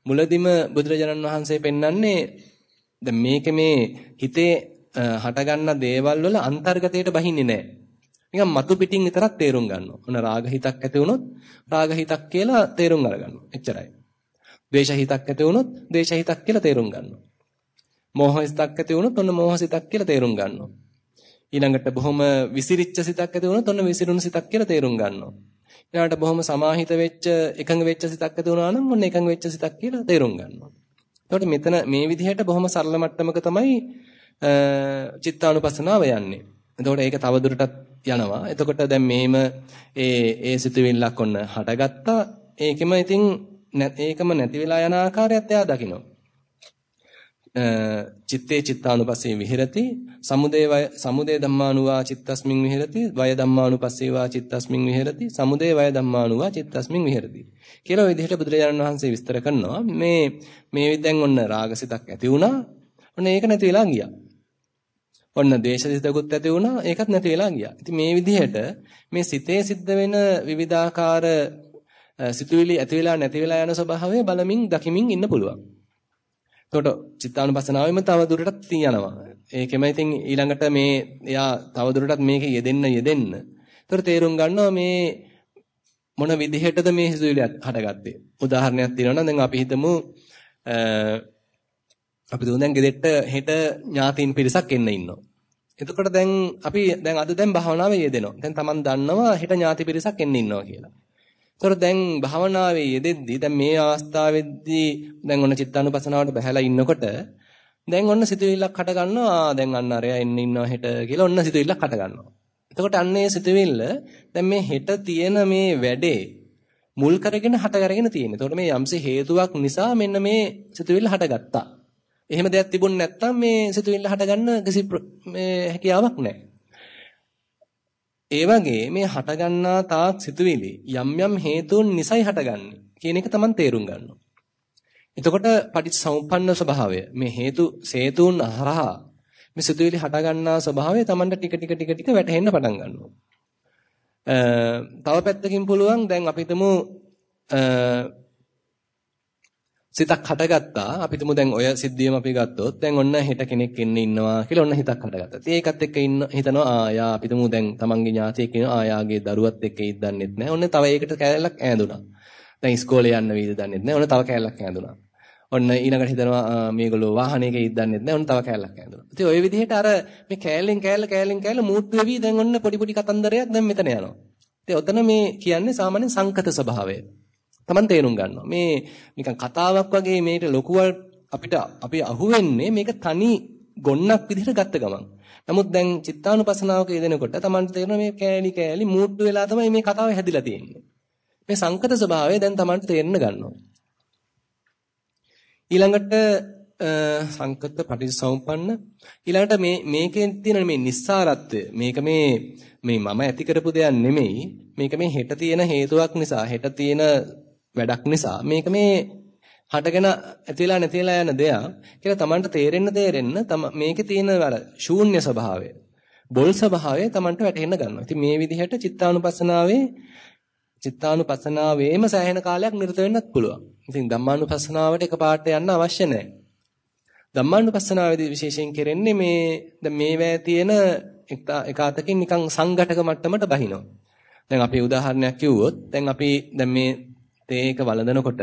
A: මුලදිම බුදුරජාණන් වහන්සේ පෙන්වන්නේ දැන් මේක මේ හිතේ හටගන්න දේවල් වල අන්තර්ගතයට බහින්නේ නැහැ. නිකන් මතු පිටින් විතරක් තේරුම් ගන්නවා. ඔන්න රාග හිතක් ඇති වුණොත් රාග හිතක් කියලා තේරුම් අරගන්නවා. එච්චරයි. ද්වේෂ හිතක් ඇති වුණොත් ද්වේෂ හිතක් කියලා තේරුම් ගන්නවා. මෝහ සිතක් ඇති වුණොත් ඔන්න මෝහ සිතක් කියලා තේරුම් ගන්නවා. ඊළඟට බොහොම විසිරිච්ච සිතක් ඇති වුණොත් ඔන්න විසිරුණු සිතක් කියලා තේරුම් ගන්නවා. ඊළඟට බොහොම සමාහිත වෙච්ච එකඟ වෙච්ච සිතක් ඇති වුණා නම් ඔන්න එකඟ වෙච්ච සිතක් කියලා තේරුම් ගන්නවා. එතකොට මෙතන මේ විදිහට බොහොම සරල මට්ටමක තමයි චිත්තානුපස්සනාව යන්නේ. එතකොට ඒක තවදුරටත් යනවා. එතකොට දැන් මෙහෙම ඒ ඒ සිතුවිල්ලක් ඔන්න හටගත්තා. ඒකෙම ඉතින් ඒකම නැති වෙලා යන ආකාරයත් එයා දකිනවා. චිත්තේ චිත්තානුපස්සේ විහෙරති සමුදේ වය සමුදේ ධම්මානුවා චිත්තස්මින් විහෙරති වය ධම්මානුපස්සේවා චිත්තස්මින් විහෙරති සමුදේ වය ධම්මානුවා චිත්තස්මින් විහෙරති කියලා විදිහට බුදුරජාණන් වහන්සේ විස්තර කරනවා මේ මේ දැන් ඔන්න රාගසිතක් ඇති වුණා ඔන්න ඒක නැති වෙලා ගියා ඔන්න දේශසිතකුත් ඇති වුණා ඒකත් නැති වෙලා ගියා ඉතින් මේ විදිහට මේ සිතේ සිද්ධ වෙන විවිධාකාර සිතුවිලි ඇති වෙලා නැති වෙලා යන ස්වභාවය බලමින් දකිමින් ඉන්න පුළුවන් එතකොට චිත්තානුපස්සනාවෙම තව දුරටත් තියනවා. ඒකෙම ඉතින් ඊළඟට මේ එයා තව දුරටත් මේක යෙදෙන්න යෙදෙන්න. එතකොට තේරුම් ගන්නවා මේ මොන විදිහටද මේ හිතුවිලි හටගත්තේ. උදාහරණයක් තියෙනවා නම් දැන් අපි හිතමු අපි දුන් දැන් ගෙදෙට්ට හෙට ඥාතීන් පිරිසක් එන්න ඉන්නවා. එතකොට දැන් අපි දැන් අද දැන් භාවනාවේ යෙදෙනවා. දැන් Taman දන්නවා හෙට ඥාති පිරිසක් එන්න ඉන්නවා කියලා. ඒතර දැන් භාවනාවේ යෙදෙද්දී දැන් මේ අවස්ථාවේදී දැන් ඔන්න චිත්තානුපසනාවට බහැලා ඉන්නකොට දැන් ඔන්න සිතුවිල්ලක් හට ගන්නවා දැන් අන්න අරයා එන්න ඉන්නවා හෙට කියලා ඔන්න සිතුවිල්ලක් හට ගන්නවා. එතකොට අන්න ඒ සිතුවිල්ල දැන් මේ හෙට තියෙන මේ වැඩේ මුල් කරගෙන හට කරගෙන තියෙන්නේ. එතකොට මේ යම්සේ හේතුවක් නිසා මෙන්න මේ සිතුවිල්ල හටගත්තා. එහෙම දෙයක් තිබුණ නැත්නම් මේ සිතුවිල්ල හටගන්න කිසි මේ හැකියාවක් නැහැ. ඒ වගේ මේ හටගන්නා තාක් සිතුවිලි යම් යම් හේතුන් නිසයි හටගන්නේ කියන එක Taman තේරුම් ගන්නවා. එතකොට පටිච්චසමුප්පන්න ස්වභාවය මේ හේතු සේතුන් හරහා මේ සිතුවිලි හටගන්නා ස්වභාවය Tamanට ටික ටික ටික ටික වැටහෙන්න පටන් ගන්නවා. තව පැත්තකින් පුළුවන් දැන් අපි හිතමු සිතක් හටගත්තා. අපි තුමු දැන් ඔය සිද්ධියම අපි ගත්තොත් දැන් ඔන්න හෙට කෙනෙක් එන්න ඉන්නවා කියලා ඔන්න හිතක් හටගත්තා. ඉතින් ඒකත් එක්ක ඉන්න හිතනවා ආ යා අපි තුමු දැන් තමන්ගේ ඥාතියෙක් ඉන්නවා ආ යාගේ දරුවත් එක්ක ඉද්දන්නෙත් නැහැ. ඔන්න තව ඒකට කැලලක් ඈඳුනා. දැන් ඉස්කෝලේ යන්න වීද දන්නෙත් නැහැ. ඔන්න තව කැලලක් ඈඳුනා. ඔන්න ඊළඟට හිතනවා මේගොල්ලෝ වාහනයක ඉද්දන්නෙත් නැහැ. ඔන්න තව කැලලක් ඈඳුනා. ඉතින් ওই විදිහට අර මේ කැලෙන් කැලල කැලෙන් කැලල මූට් වෙවි දැන් ඔන්න පොඩි පොඩි කතන්දරයක් දැන් මෙතන යනවා. ඉතින් ඔතන මේ කියන්නේ සාමාන්‍ය සංකත ස්වභාවය. Taman තේරුම් ගන්නවා. මේ නිකන් කතාවක් වගේ මේට ලොකුවල් අපිට අපි අහුවෙන්නේ මේක තනි ගොන්නක් විදිහට ගත්ත ගමන්. නමුත් දැන් චිත්තානුපසනාවක යෙදෙනකොට Taman තේරෙනවා මේ කෑලි කෑලි මූට්ටු වෙලා තමයි මේ කතාව හැදිලා තියෙන්නේ. මේ සංකත ස්වභාවය දැන් Taman තේරෙන්න ගන්නවා. ඊළඟට සංකත පටිසම්පන්න ඊළඟට මේ මේකෙන් තියෙන මේ නිස්සාරත්වය මේක මේ මේ මම ඇති කරපු දෙයක් නෙමෙයි මේක මේ හෙට තියෙන හේතුවක් නිසා හෙට තියෙන වැඩක් නිසා මේක මේ හටගෙන ඇතිලා නැතිලා යන දෙයක් කියලා Tamanට තේරෙන්න තේරෙන්න මේකේ තියෙන අර ශූන්‍ය ස්වභාවය බොල් ස්වභාවය Tamanට වැටහෙන්න ගන්නවා. ඉතින් මේ විදිහට චිත්තානුපස්සනාවේ චිත්තානුපස්සනාවේම සෑහෙන කාලයක් නිරත වෙන්නත් පුළුවන්. ඉතින් ධම්මානුපස්සනාවට එකපාරට යන්න අවශ්‍ය නැහැ. ධම්මානුපස්සනාවේදී විශේෂයෙන් කරන්නේ මේ දැන් මේවැය තියෙන එක අතකින් නිකන් සංඝටක මට්ටමට බහිනවා. දැන් අපි උදාහරණයක් කිව්වොත් දැන් අපි දැන් මේ තේ එක වළඳනකොට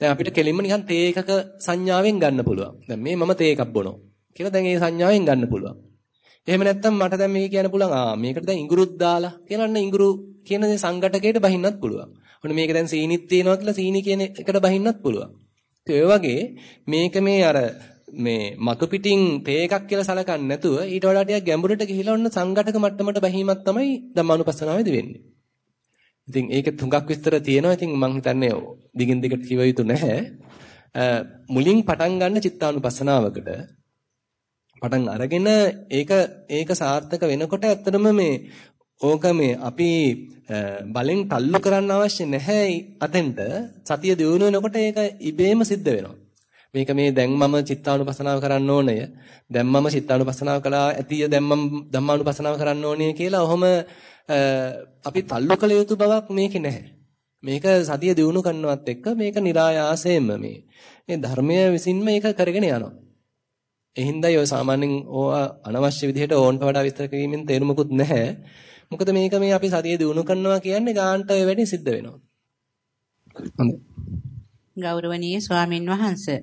A: දැන් අපිට කෙලින්ම නිකන් තේ එකක සංඥාවෙන් ගන්න පුළුවන්. දැන් මේ මම තේ එකක් බොනවා කියලා දැන් ඒ සංඥාවෙන් ගන්න පුළුවන්. එහෙම නැත්නම් මට දැන් මේක කියන්න පුළුවන් ආ මේකට දැන් ඉඟුරුත් දාලා කියලා අන්න ඉඟුරු කියන සංඝටකයට බහින්නත් පුළුවන්. ඔන්න මේක දැන් සීනිත් තියෙනවා කියලා සීනි කියන එකට බහින්නත් පුළුවන්. ඒ වගේ මේක මේ අර මේ මතු පිටින් තේ එකක් කියලා සලකන්නේ නැතුව ඊට වඩා ටිකක් ගැඹුරට ගිහිලා ඔන්න සංඝටක මට්ටමට බැහිමක් තමයි ධම්මානුපස්සනාවේදී වෙන්නේ. ඉතින් ඒකේ තුඟක් විස්තර තියෙනවා. ඉතින් මම හිතන්නේ දිගින් දිගට කිව යුතු නැහැ. මුලින් පටන් ගන්න චිත්තානුපස්සනාවකට පටන් අරගෙන ඒක ඒක සාර්ථක වෙනකොට ඇත්තටම මේ ඕක මේ අපි බලෙන් තල්ලු කරන්න අවශ්‍ය නැහැ අතෙන්ට සතිය දියුණු වෙනකොට ඒක ඉබේම සිද්ධ වෙනවා. මේක මේ දැන් මම චිත්තානුපසනාව කරන්න ඕනය. දැන් මම චිත්තානුපසනාව කළා ඇතිය දැන් මම ධම්මානුපසනාව කරන්න ඕනේ කියලා ඔහොම අපි තල්ලු කළ යුතු බවක් මේකේ නැහැ. මේක සතිය දිනු කරනවත් එක්ක මේක નિરાයාසයෙන්ම මේ මේ ධර්මය විසින්ම මේක කරගෙන යනවා. ඒ හින්දායි ඔය සාමාන්‍යයෙන් ඕවා අනවශ්‍ය විදිහට ඕන්ට වඩා විස්තර කිරීමෙන් තේරුමකුත් නැහැ. මොකද මේක මේ අපි සතිය දිනු කරනවා කියන්නේ ගාන්ට ඔය වැඩේ සිද්ධ වෙනවා. හොඳයි.
B: ගෞරවනීය ස්වාමින් වහන්සේ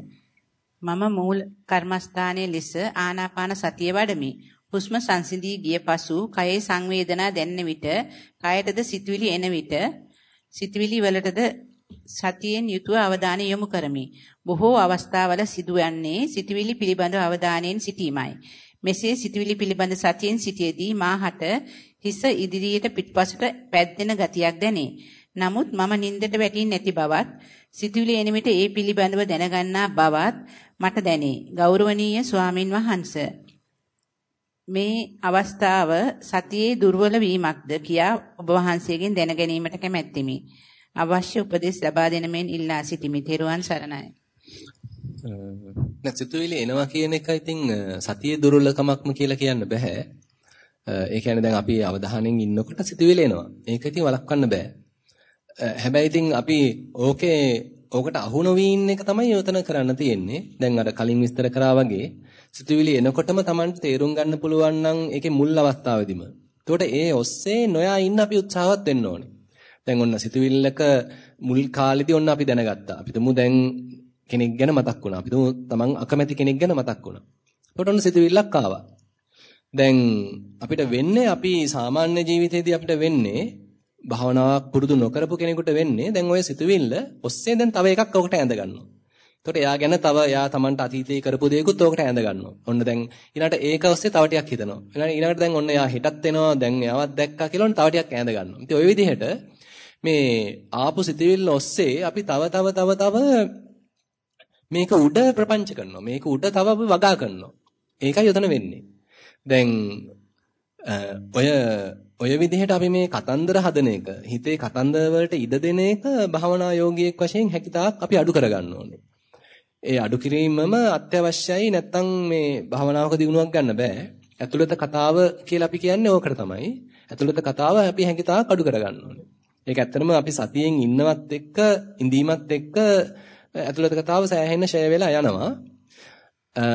B: මම මූල කර්මස්ථානයේ ලෙස ආනාපාන සතිය වඩමි. හුස්ම සංසිඳී ගිය පසු කයේ සංවේදනා දැනෙන විට කයටද සිතුවිලි එන විට සිතුවිලි වලටද සතියෙන් යුතුව අවධානය යොමු කරමි. බොහෝ අවස්ථාවල සිදුවන්නේ සිතුවිලි පිළිබඳ අවධානයෙන් සිටීමයි. මෙසේ සිතුවිලි පිළිබඳ සතියෙන් සිටියේදී මාහට හිස ඉදිරියට පිටපසට පැද්දෙන ගතියක් දැනේ. නමුත් මම නින්දට වැටෙන්නේ නැති බවත් සිතුවිලි එනමිට ඒ පිළිබඳව දැනගන්නා බවත් මට දැනේ. ගෞරවනීය ස්වාමින් වහන්සේ මේ අවස්ථාව සතියේ දුර්වල වීමක්ද කියා ඔබ වහන්සේගෙන් දැන ගැනීමට කැමැත්තිමි. අවශ්‍ය උපදෙස් ලබා දෙන මෙන් ඉල්ලා සිටිමි. තෙරුවන් සරණයි.
A: නැත්සිතුවිලි එනවා කියන එක ඉතින් සතියේ දුර්වලකමක්ම කියලා කියන්න බෑ. ඒ කියන්නේ දැන් අපි අවධානයෙන් ඉන්නකොට සිතුවිලි එනවා. ඒක ඉතින් වළක්වන්න බෑ. හැබැයි ඉතින් අපි ඕකේ ඕකට අහු නොවී ඉන්න එක තමයි යොතන කරන්න තියෙන්නේ. දැන් අර කලින් විස්තර කරා වගේ සිතුවිලි එනකොටම Tamanට තේරුම් ගන්න පුළුවන් නම් ඒකේ මුල් අවස්ථාවේදීම. එතකොට ඒ ඔස්සේ නොයා ඉන්න අපි උත්සාහවත් වෙන්න ඕනේ. දැන් ඔන්න සිතුවිල්ලක මුල් කාලෙදී ඔන්න අපි දැනගත්තා. අපි තුමු දැන් කෙනෙක් ගැන මතක් වුණා. අපි තුමු Taman අකමැති කෙනෙක් ගැන මතක් වුණා. එතකොට ඔන්න සිතුවිල්ලක් ආවා. දැන් අපිට වෙන්නේ අපි සාමාන්‍ය ජීවිතේදී අපිට වෙන්නේ භාවනාවක් පුරුදු නොකරපු කෙනෙකුට වෙන්නේ දැන් ওই සිතුවිල්ල ඔස්සේ දැන් තව එකක් ඔකට ඇඳ ගන්නවා. එතකොට එයා ගැන තව එයා Tamanට අතීතයේ කරපු දේකුත් ඔකට ඇඳ ගන්නවා. ඔන්න දැන් ඊළඟට ඒක ඔස්සේ තව ටිකක් හිතනවා. ඊළඟට දැන් ඔන්න එයා හිටත් එනවා දැන් එයාවත් දැක්කා කියලා තව ටිකක් ඇඳ ගන්නවා. ඉතින් ওই විදිහට මේ ආපු සිතුවිල්ල ඔස්සේ අපි තව තව තව තව මේක උඩ ප්‍රපංච කරනවා. මේක උඩ තව අපි වගා කරනවා. ඒකයි යතන වෙන්නේ. දැන් ඔය ඔය විදිහට අපි මේ කතන්දර හදන එක හිතේ කතන්දර වලට ඉඩ දෙන එක භවනා යෝගියෙක් වශයෙන් හැකිතාක් අපි අඩු කරගන්න ඕනේ. ඒ අඩු කිරීමම අත්‍යවශ්‍යයි නැත්නම් මේ භවනාවක දිනුවක් ගන්න බෑ. ඇතුළත කතාව කියලා අපි කියන්නේ ඕකට තමයි. ඇතුළත කතාව අපි හැකිතාක් අඩු කරගන්න ඕනේ. ඒක ඇත්තටම අපි සතියෙන් ඉන්නවත් එක්ක ඉඳීමත් එක්ක ඇතුළත කතාව සෑහෙන ෂය වෙලා යනවා.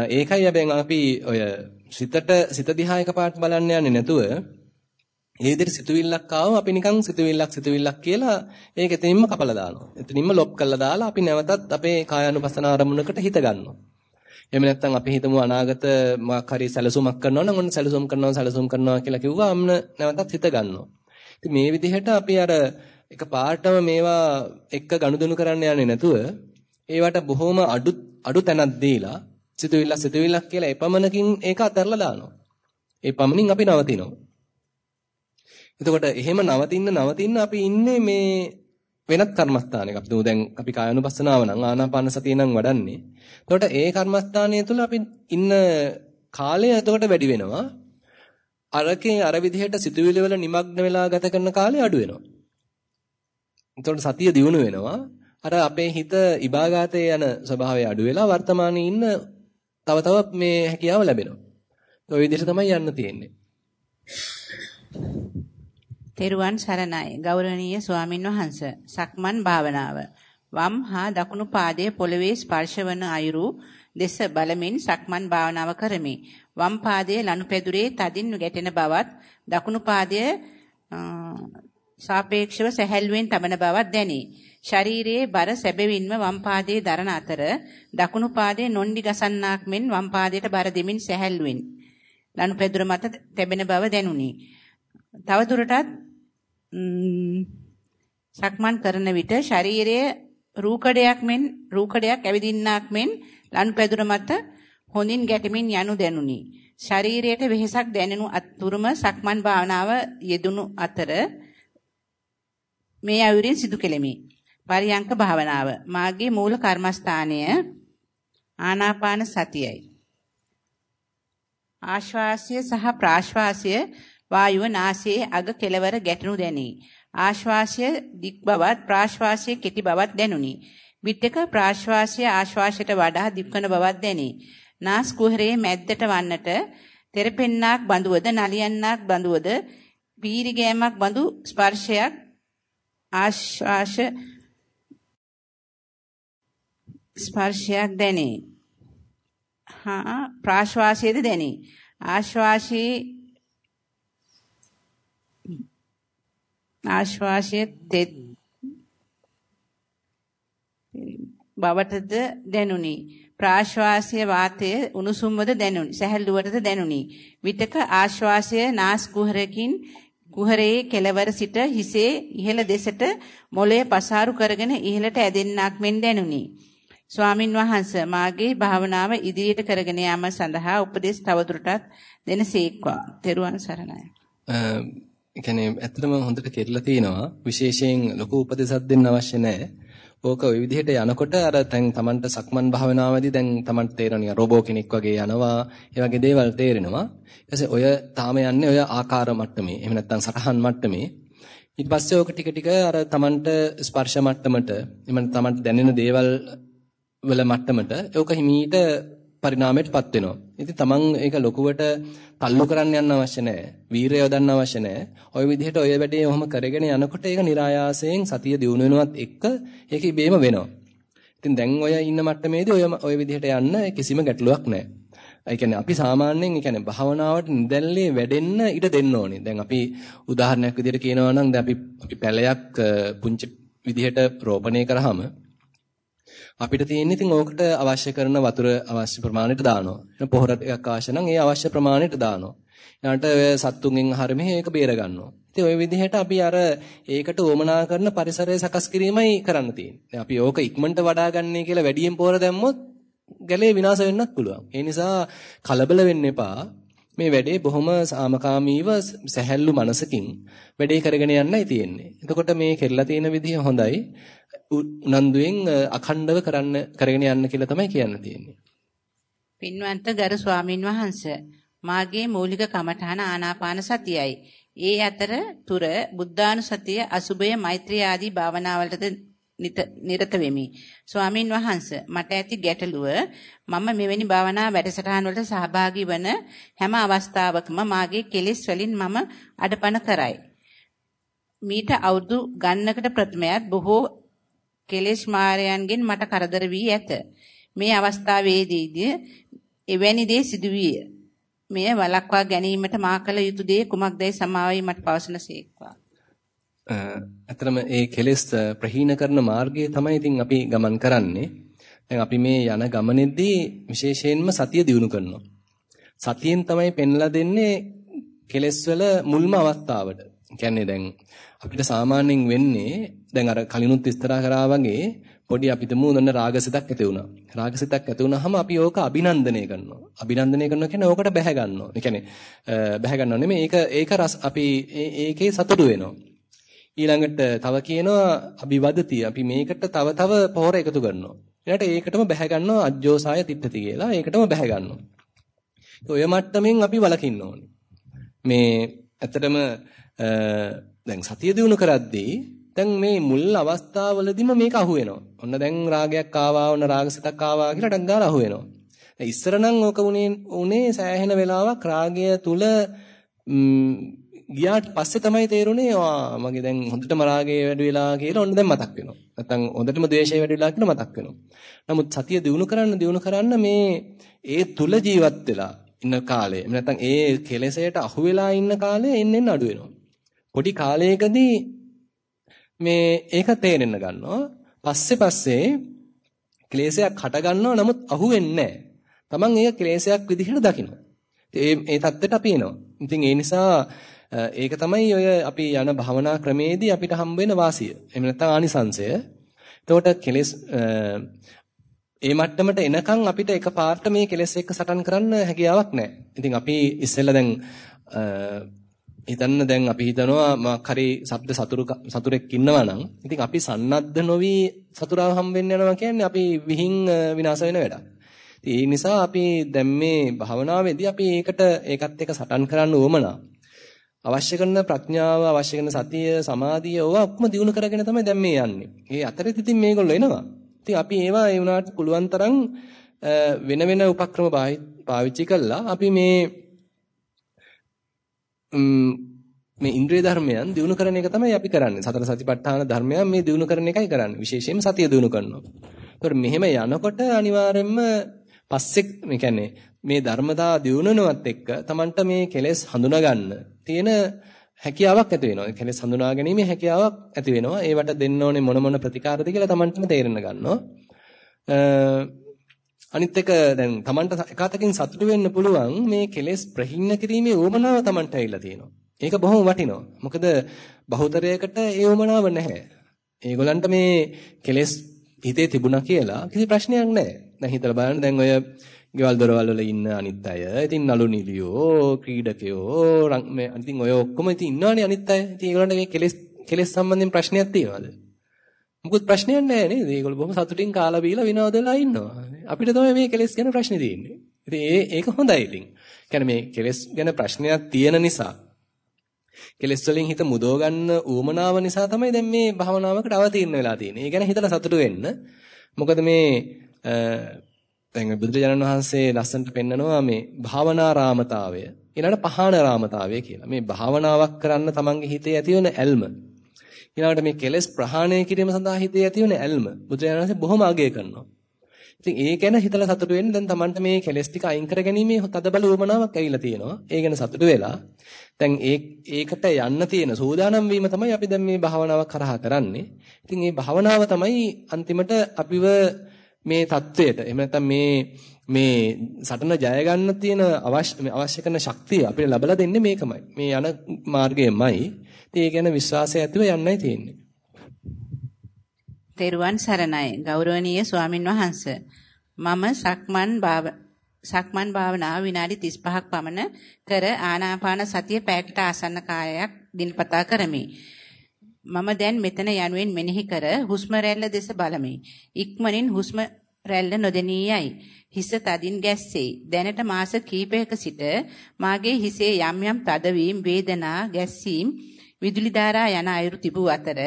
A: ඒකයි හැබැයි අපි ඔය සිතට සිත දිහා එකපාරට බලන්න යන්නේ නැතුව ඒ විදිහට සිතුවිල්ලක් ආවම අපි නිකන් සිතුවිල්ලක් සිතුවිල්ලක් කියලා ඒක එතනින්ම කපලා දානවා. එතනින්ම ලොප් කරලා දාලා අපි නැවතත් අපේ කායानुපසන ආරමුණකට හිත ගන්නවා. එහෙම නැත්නම් අපි හිතමු අනාගත මොකක් හරි සැලසුමක් කරනවා නම් ඔන්න සැලසුම් කරනවා සැලසුම් කරනවා කියලා කිව්වම නැවතත් හිත ගන්නවා. ඉතින් මේ විදිහට අපි අර එක පාටම මේවා එක්ක ගනුදෙනු කරන්න යන්නේ නැතුව ඒවට බොහොම අඩු අඩු තැනක් දීලා සිතුවිල්ල සිතුවිල්ලක් කියලා එපමණකින් ඒක අතහැරලා දානවා. ඒ පමණින් අපි නවතිනවා. එතකොට එහෙම නවතින්න නවතින්න අපි ඉන්නේ මේ වෙනත් කර්මස්ථානයක. අපි දුමු දැන් අපි කායानुපස්සනාව නම් ආනාපාන සතිය නම් වඩන්නේ. එතකොට ඒ කර්මස්ථානය තුළ අපි ඉන්න කාලය එතකොට වැඩි වෙනවා. අරකේ අර විදිහට සිතුවිලි වල নিমগ্ন වෙලා ගත කරන කාලය අඩු වෙනවා. එතකොට සතිය දියුණු වෙනවා. අර අපේ හිත ඉබාගාතේ යන ස්වභාවය අඩු වෙලා වර්තමානයේ ඉන්න තව තවත් මේ හැකියාව ලැබෙනවා. ඒ විදිහට තමයි යන්න තියෙන්නේ.
B: තෙරුවන් සරණයි. ගෞරවනීය ස්වාමින් වහන්සේ සක්මන් භාවනාව. වම් හා දකුණු පාදයේ පොළවේ ස්පර්ශවන අයුරු දෙස බලමින් සක්මන් භාවනාව කරමි. වම් පාදයේ ලනුපැදුරේ තදින් ගැටෙන බවත් දකුණු පාදයේ සාපේක්ෂව සැහැල්ලුවෙන් තබන බවක් දැනේ. ශරීරයේ බර සැබවින්ම වම් පාදයේ දරන අතර දකුණු පාදයේ නොන්ඩි ගසන්නාක් මෙන් වම් පාදයට බර දෙමින් සැහැල්ලුවෙන් ලනුපැදුර මත තැබෙන බව දැනුනි. තව දුරටත් සක්මන් කරන විට ශරීරයේ රූකඩයක් මෙන් රූකඩයක් ඇවිදින්නාක් මෙන් ලනුපැදුර මත හොඳින් ගැටෙමින් යනු දැනුනි. ශරීරයට වෙහෙසක් දැනෙනු අතුරුම සක්මන් භාවනාව යෙදුණු අතර මේ අයුරින් සිදු කෙලෙමි. පරියංක භාවනාව මාගේ මූල කර්මස්ථානය ආනාපාන සතියයි. ආශ්වාසය සහ ප්‍රාශ්වාසය වායුව නාසයේ අග කෙළවර ගැටෙනු දැනේ. ආශ්වාසය දික් බවත් ප්‍රාශ්වාසය කෙටි බවත් දැනුනි. විටක ප්‍රාශ්වාසය ආශ්වාසයට වඩා දික්වන බවක් දැනේ. නාස් කුහරයේ මැද්දට වන්නට තෙරපෙන්නක් බඳුවද නලියන්නක් බඳුවද පීරිගෑමක් බඳු ස්පර්ශයක් ආශ්වාස ස්පර්ශයක් දැනේ. හා ප්‍රාශ්වාසයේද දැනේ. ආශ්වාසයේ ආශ්වාසයේ තෙත් බවටද දැනුනි. ප්‍රාශ්වාසයේ වාතයේ උණුසුම්වද දැනුනි. සැහැල්ලුවටද දැනුනි. විතක ආශ්වාසය නාස් කුහරකින් කුහරයේ කෙළවර සිට හිසේ ඉහළ දෙසට මොළය පසාරු කරගෙන ඉහළට ඇදෙන්නක් මෙන් දැනුනි. ස්වාමින් වහන්සේ මාගේ භාවනාව ඉදිරියට කරගෙන යාම සඳහා උපදෙස් තවදුරටත් දෙනසේක්වා. තෙරුවන් සරණයි.
A: ඒ කියන්නේ ඇත්තටම හොඳට කෙරලා තිනවා. විශේෂයෙන් ලොකු උපදේශයක් දෙන්න අවශ්‍ය නැහැ. ඕක ওই විදිහට යනකොට අර දැන් Tamanට සක්මන් භාවනාවේදී දැන් Tamanට තේරෙනවා රොබෝ කෙනෙක් වගේ යනවා. ඒ වගේ දේවල් තේරෙනවා. ඊපස්සේ ඔය තාම යන්නේ ඔය ආකාර මට්ටමේ. එහෙම නැත්නම් සටහන් මට්ටමේ. ඊට පස්සේ ඕක ටික ටික අර Tamanට ස්පර්ශ මට්ටමට එමන් Tamanට දැනෙන දේවල් වල මට්ටමට ඕක හිමීට පරිණාමයටපත් වෙනවා. ඉතින් තමන් ඒක ලොකුවට තල්ලු කරන්න යන්න අවශ්‍ය නැහැ. වීරය යොදන්න අවශ්‍ය නැහැ. ওই විදිහට ඔය වැඩේ ඔහොම කරගෙන යනකොට ඒක નિરાයාසයෙන් සතිය දියුණු වෙනවත් එක්ක ඒක ඉබේම වෙනවා. ඉතින් දැන් ඔය ඉන්න මට්ටමේදී ඔය ඔය විදිහට යන්න කිසිම ගැටලුවක් නැහැ. ඒ කියන්නේ අපි සාමාන්‍යයෙන් ඒ කියන්නේ භාවනාවට නිදැල්ලේ වැඩෙන්න ඉඩ දෙන්න ඕනේ. දැන් අපි උදාහරණයක් විදිහට කියනවා නම් දැන් අපි අපි පැලයක් පුංචි විදිහට රෝපණය කරාම අපිට තියෙන්නේ ඉතින් ඕකට අවශ්‍ය කරන වතුර අවශ්‍ය ප්‍රමාණයට දානවා. එහෙනම් පොහොර ටිකක් අවශ්‍ය නම් ඒ අවශ්‍ය ප්‍රමාණයට දානවා. ඊළඟට ඔය සත්තුන්ගෙන් හරිය මෙහෙ ඒක බේර ගන්නවා. ඉතින් ওই විදිහට අපි අර ඒකට උවමනා කරන පරිසරය සකස් කිරීමයි කරන්න තියෙන්නේ. අපි ඕක ඉක්මනට වඩා ගන්නයි කියලා වැඩියෙන් පොහොර දැම්මොත් ගැලේ විනාශ වෙන්නත් පුළුවන්. ඒ නිසා කලබල වෙන්න එපා. මේ වැඩේ බොහොම සාමකාමීව සැහැල්ලු මනසකින් වැඩේ කරගෙන යන්නයි තියෙන්නේ. එතකොට මේ කෙරලා තියෙන විදිහ හොඳයි. උනන්දුවෙන් අඛණ්ඩව කරන්න කරගෙන යන්න කියලා තමයි කියන්න තියෙන්නේ.
B: පින්වන්ත ගරු ස්වාමින් වහන්සේ මාගේ මූලික කමඨහන ආනාපාන සතියයි. ඒ අතර තුර බුද්ධානුසතිය අසුබය මෛත්‍රී ආදී භාවනාවලටද නිරත වෙමි. ස්වාමින් වහන්සේ මට ඇති ගැටලුව මම මෙවැනි භාවනා වැඩසටහන් වලට සහභාගී වන හැම අවස්ථාවකම මාගේ කෙලෙස් වලින් මම අඩපණ කරයි. මීට අවුරුදු ගන්නකට ප්‍රථමයක් බොහෝ කෙලෙස් මාරයන්ගෙන් මට කරදර වී ඇත. මේ අවස්ථාවේදීදී එවැනි දේ සිදුවිය. මෙය වළක්වා ගැනීමට මා කළ යුතු දේ කුමක්දයි සමාවයි මට පවසන සේක්වා.
A: අතරම ඒ කෙලෙස් ප්‍රහීන කරන මාර්ගය තමයි ඉතින් අපි ගමන් කරන්නේ. දැන් අපි මේ යන ගමනේදී විශේෂයෙන්ම සතිය දිනු කරනවා. සතියෙන් තමයි පෙන්ලා දෙන්නේ කෙලෙස් වල මුල්ම අවස්ථාවට. කියන්නේ දැන් අපිට සාමාන්‍යයෙන් වෙන්නේ දැන් අර කලිනුත් විස්තර කරා වගේ පොඩි අපිට මූණන රාගසිතක් ඇති වුණා. රාගසිතක් ඇති වුණාම අපි ඕක අභිනන්දනය කරනවා. අභිනන්දනය කරනවා කියන්නේ ඕකට බැහැ ගන්නවා. ඒ කියන්නේ බැහැ ගන්නව නෙමෙයි ඒක ඒක රස අපි ඒකේ සතුටු වෙනවා. ඊළඟට තව කියනවා අභිවදති. අපි මේකට තව තව පොහොර එකතු කරනවා. ඊළඟට ඒකටම බැහැ ගන්නවා අජ්ජෝසාය තිට්ඨති කියලා. ඒකටම බැහැ ගන්නවා. ඔය මට්ටමින් අපි වලකින්න ඕනේ. මේ ඇත්තටම දැන් සතිය දිනු කරද්දී දැන් මේ මුල් අවස්ථාවවලදීම මේක අහු වෙනවා. ඔන්න දැන් රාගයක් ආවා, ඔන්න රාගසිතක් ආවා කියලා ඩක් ගාලා අහු වෙනවා. දැන් ඉස්සර නම් ඕක උනේ උනේ සෑහෙන වෙලාවක් රාගය තුල ගියාට පස්සේ තමයි තේරුනේ ආ මගේ දැන් හොඳටම රාගය වැඩි වෙලා කියලා ඔන්න දැන් මතක් වෙනවා. නැත්තම් හොඳටම ද්වේෂය වැඩි වෙලා කියලා මතක් වෙනවා. නමුත් සතිය දිනු කරන්න දිනු කරන්න මේ ඒ තුල ජීවත් වෙලා ඉන්න කාලය. නැත්තම් ඒ කෙලෙසයට අහු වෙලා ඉන්න කාලය එන්න එන්න අඩු වෙනවා. පොඩි කාලයකදී මේ ඒක තේරෙන්න ගන්නවා. පස්සේ පස්සේ ක්ලේශයක් හට ගන්නවා නමුත් අහු වෙන්නේ නැහැ. Taman ඒක ක්ලේශයක් විදිහට දකිනවා. ඒ ඒ தත්ත්වයට අපි එනවා. ඉතින් ඒ නිසා ඒක තමයි ඔය අපි යන භවනා ක්‍රමේදී අපිට හම්බ වෙන වාසිය. එහෙම නැත්නම් ආනිසංශය. එතකොට කෙලෙස් ඒ මට්ටමට එනකන් අපිට එකපාරට මේ කෙලෙස් එක්ක සටන් කරන්න හැකියාවක් නැහැ. ඉතින් අපි ඉස්සෙල්ලා දැන් හිතන්න දැන් අපි හිතනවා මාක් හරි ශබ්ද සතුරු සතුරෙක් ඉන්නවා නම් ඉතින් අපි සන්නද්ධ නොවි සතුරාව හම් වෙන්න යනවා කියන්නේ අපි විහිං විනාශ වෙන වැඩක්. ඉතින් ඒ නිසා අපි දැන් මේ භාවනාවේදී අපි ඒකට ඒකත් එක්ක සටන් කරන්න උවමනා. අවශ්‍ය කරන ප්‍රඥාව, අවශ්‍ය කරන සතිය, සමාධිය ඕවා ඔක්කොම දිනු කරගෙන තමයි දැන් මේ යන්නේ. ඒ අතරෙත් ඉතින් මේගොල්ලෝ එනවා. ඉතින් අපි ඒවා ඒ වුණාට පුළුවන් තරම් වෙන වෙන උපක්‍රම පාවිච්චි කළා අපි මේ මේ ඉන්ද්‍රිය ධර්මයන් දිනු කරන එක තමයි අපි කරන්නේ. සතර සතිපට්ඨාන ධර්මයන් මේ දිනු කරන එකයි කරන්නේ. විශේෂයෙන්ම සතිය දිනු කරනවා. ඒතකොට මෙහෙම යනකොට අනිවාර්යයෙන්ම පස්සේ මේ කියන්නේ මේ ධර්මතා දිනුනනවත් එක්ක Tamanට මේ කෙලෙස් හඳුනා ගන්න තියෙන හැකියාවක් ඇති වෙනවා. කෙලෙස් හඳුනා ගැනීමේ හැකියාවක් ඇති වෙනවා. ඒවට දෙන්න ඕනේ මොන මොන ප්‍රතිකාරද කියලා Tamanටම තේරෙන්න ගන්නවා. අනිත් එක දැන් Tamanට එකතකින් සතුටු වෙන්න පුළුවන් මේ කෙලෙස් ප්‍රහින්න කිරීමේ උවමනාව Tamanට ඇවිල්ලා තියෙනවා. ඒක බොහොම වටිනවා. මොකද බහුතරයකට ඒ උවමනාව නැහැ. ඒගොල්ලන්ට මේ කෙලෙස් හිතේ තිබුණා කියලා කිසි ප්‍රශ්නයක් නැහැ. දැන් හිතලා බලන්න දැන් ඔය ගෙවල් දොරවල් වල ඉන්න අනිත් අය. ඉතින් නළු නිලියෝ, ක්‍රීඩකයෝ, මේ ඉතින් ඔය ඔක්කොම ඉතින් ඉන්නවනේ අනිත් අය. ඉතින් ඒගොල්ලන්ට මේ කෙලෙස් කෙලෙස් සම්බන්ධයෙන් ප්‍රශ්නයක් තියෙනවද? මොකුත් ප්‍රශ්නයක් නැහැ නේද? ඒගොල්ලෝ බොහොම සතුටින් කාලා බීලා විනෝද වෙලා ඉන්නවා. අපිට තමයි මේ කෙලෙස් ගැන ප්‍රශ්නේ තියෙන්නේ. ඉතින් ඒ ඒක හොඳයි ඉතින්. කියන්නේ මේ කෙලෙස් ගැන ප්‍රශ්නයක් තියෙන නිසා කෙලෙස් වලින් හිත මුදව ගන්න ඌමනාව නිසා තමයි දැන් මේ භවනාවකට අවතීර්ණ වෙලා තියෙන්නේ. ඒ ගැන හිතලා සතුටු වෙන්න. මොකද මේ දැන් බුදුරජාණන් වහන්සේ ලස්සනට පෙන්නනවා මේ භාවනාරාමතාවය ඊළඟට පහානාරාමතාවය කියලා. මේ භාවනාවක් කරන්න තමන්ගේ හිතේ ඇතිවන ඇල්ම. ඊළඟට මේ කෙලෙස් ප්‍රහාණය කිරීම සඳහා හිතේ ඇතිවන ඇල්ම බුදුරජාණන් වහන්සේ බොහොම අගය කරනවා. ඉතින් ඒ ගැන හිතලා සතුටු වෙන්න දැන් Tamanට මේ කෙලෙස් ටික අයින් කරගැනීමේ තදබල උවමනාවක් ඇවිල්ලා තියෙනවා. ඒ ගැන සතුටු වෙලා දැන් ඒ ඒකට යන්න තියෙන සෝදානම් වීම තමයි අපි දැන් මේ භාවනාව කරහා කරන්නේ. ඉතින් මේ භාවනාව තමයි අන්තිමට අපිව මේ தത്വයට එහෙම නැත්නම් මේ මේ සටන ජය ගන්න තියෙන අවශ්‍ය අවශ්‍ය කරන ශක්තිය අපිට ලැබලා දෙන්නේ මේකමයි. මේ යන මාර්ගයමයි. ඉතින් ඒ ගැන විශ්වාසය ඇතිව යන්නයි තියෙන්නේ.
B: තෙරුවන් සරණයි ගෞරවනීය ස්වාමින් වහන්සේ මම සක්මන් භාව සක්මන් භාවනාව විනාඩි 35ක් පමණ කර ආනාපාන සතිය පැයකට ආසන්න කාලයක් දිනපතා කරමි. මම දැන් මෙතන යනුවෙන් මෙනෙහි කර හුස්ම රැල්ල දෙස බලමි. ඉක්මනින් හුස්ම රැල්ල නොදෙනියයි. හිස තදින් ගැස්සේ. දැනට මාස කිහිපයක සිට මාගේ හිසේ යම් යම් තදවීම, වේදනා, ගැස්සීම්, විදුලි ධාරා යන අයුරු තිබූ අතර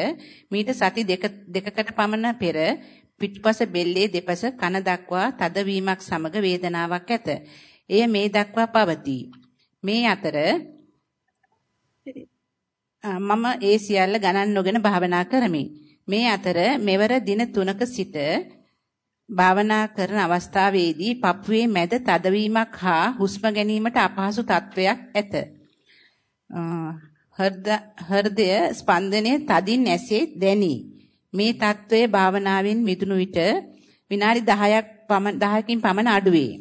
B: මීට සති දෙක දෙකකට පමණ පෙර පිටුපස බෙල්ලේ දෙපස කන දක්වා තදවීමක් සමග වේදනාවක් ඇත. එය මේ දක්වා පවතී. මේ අතර මම ඒ සියල්ල ගණන් නොගෙන භාවනා කරමි. මේ අතර මෙවර දින 3ක සිට භාවනා කරන අවස්ථාවේදී පපුවේ මැද තදවීමක් හා හුස්ම ගැනීමට අපහසු තත්වයක් ඇත. හෘදය ස්පන්දනය තදින් ඇසේ දැනී මේ తත්වයේ භාවනාවෙන් මිදුණු විට විනාඩි 10ක් පමණ 10කින් පමණ අඩුවේ.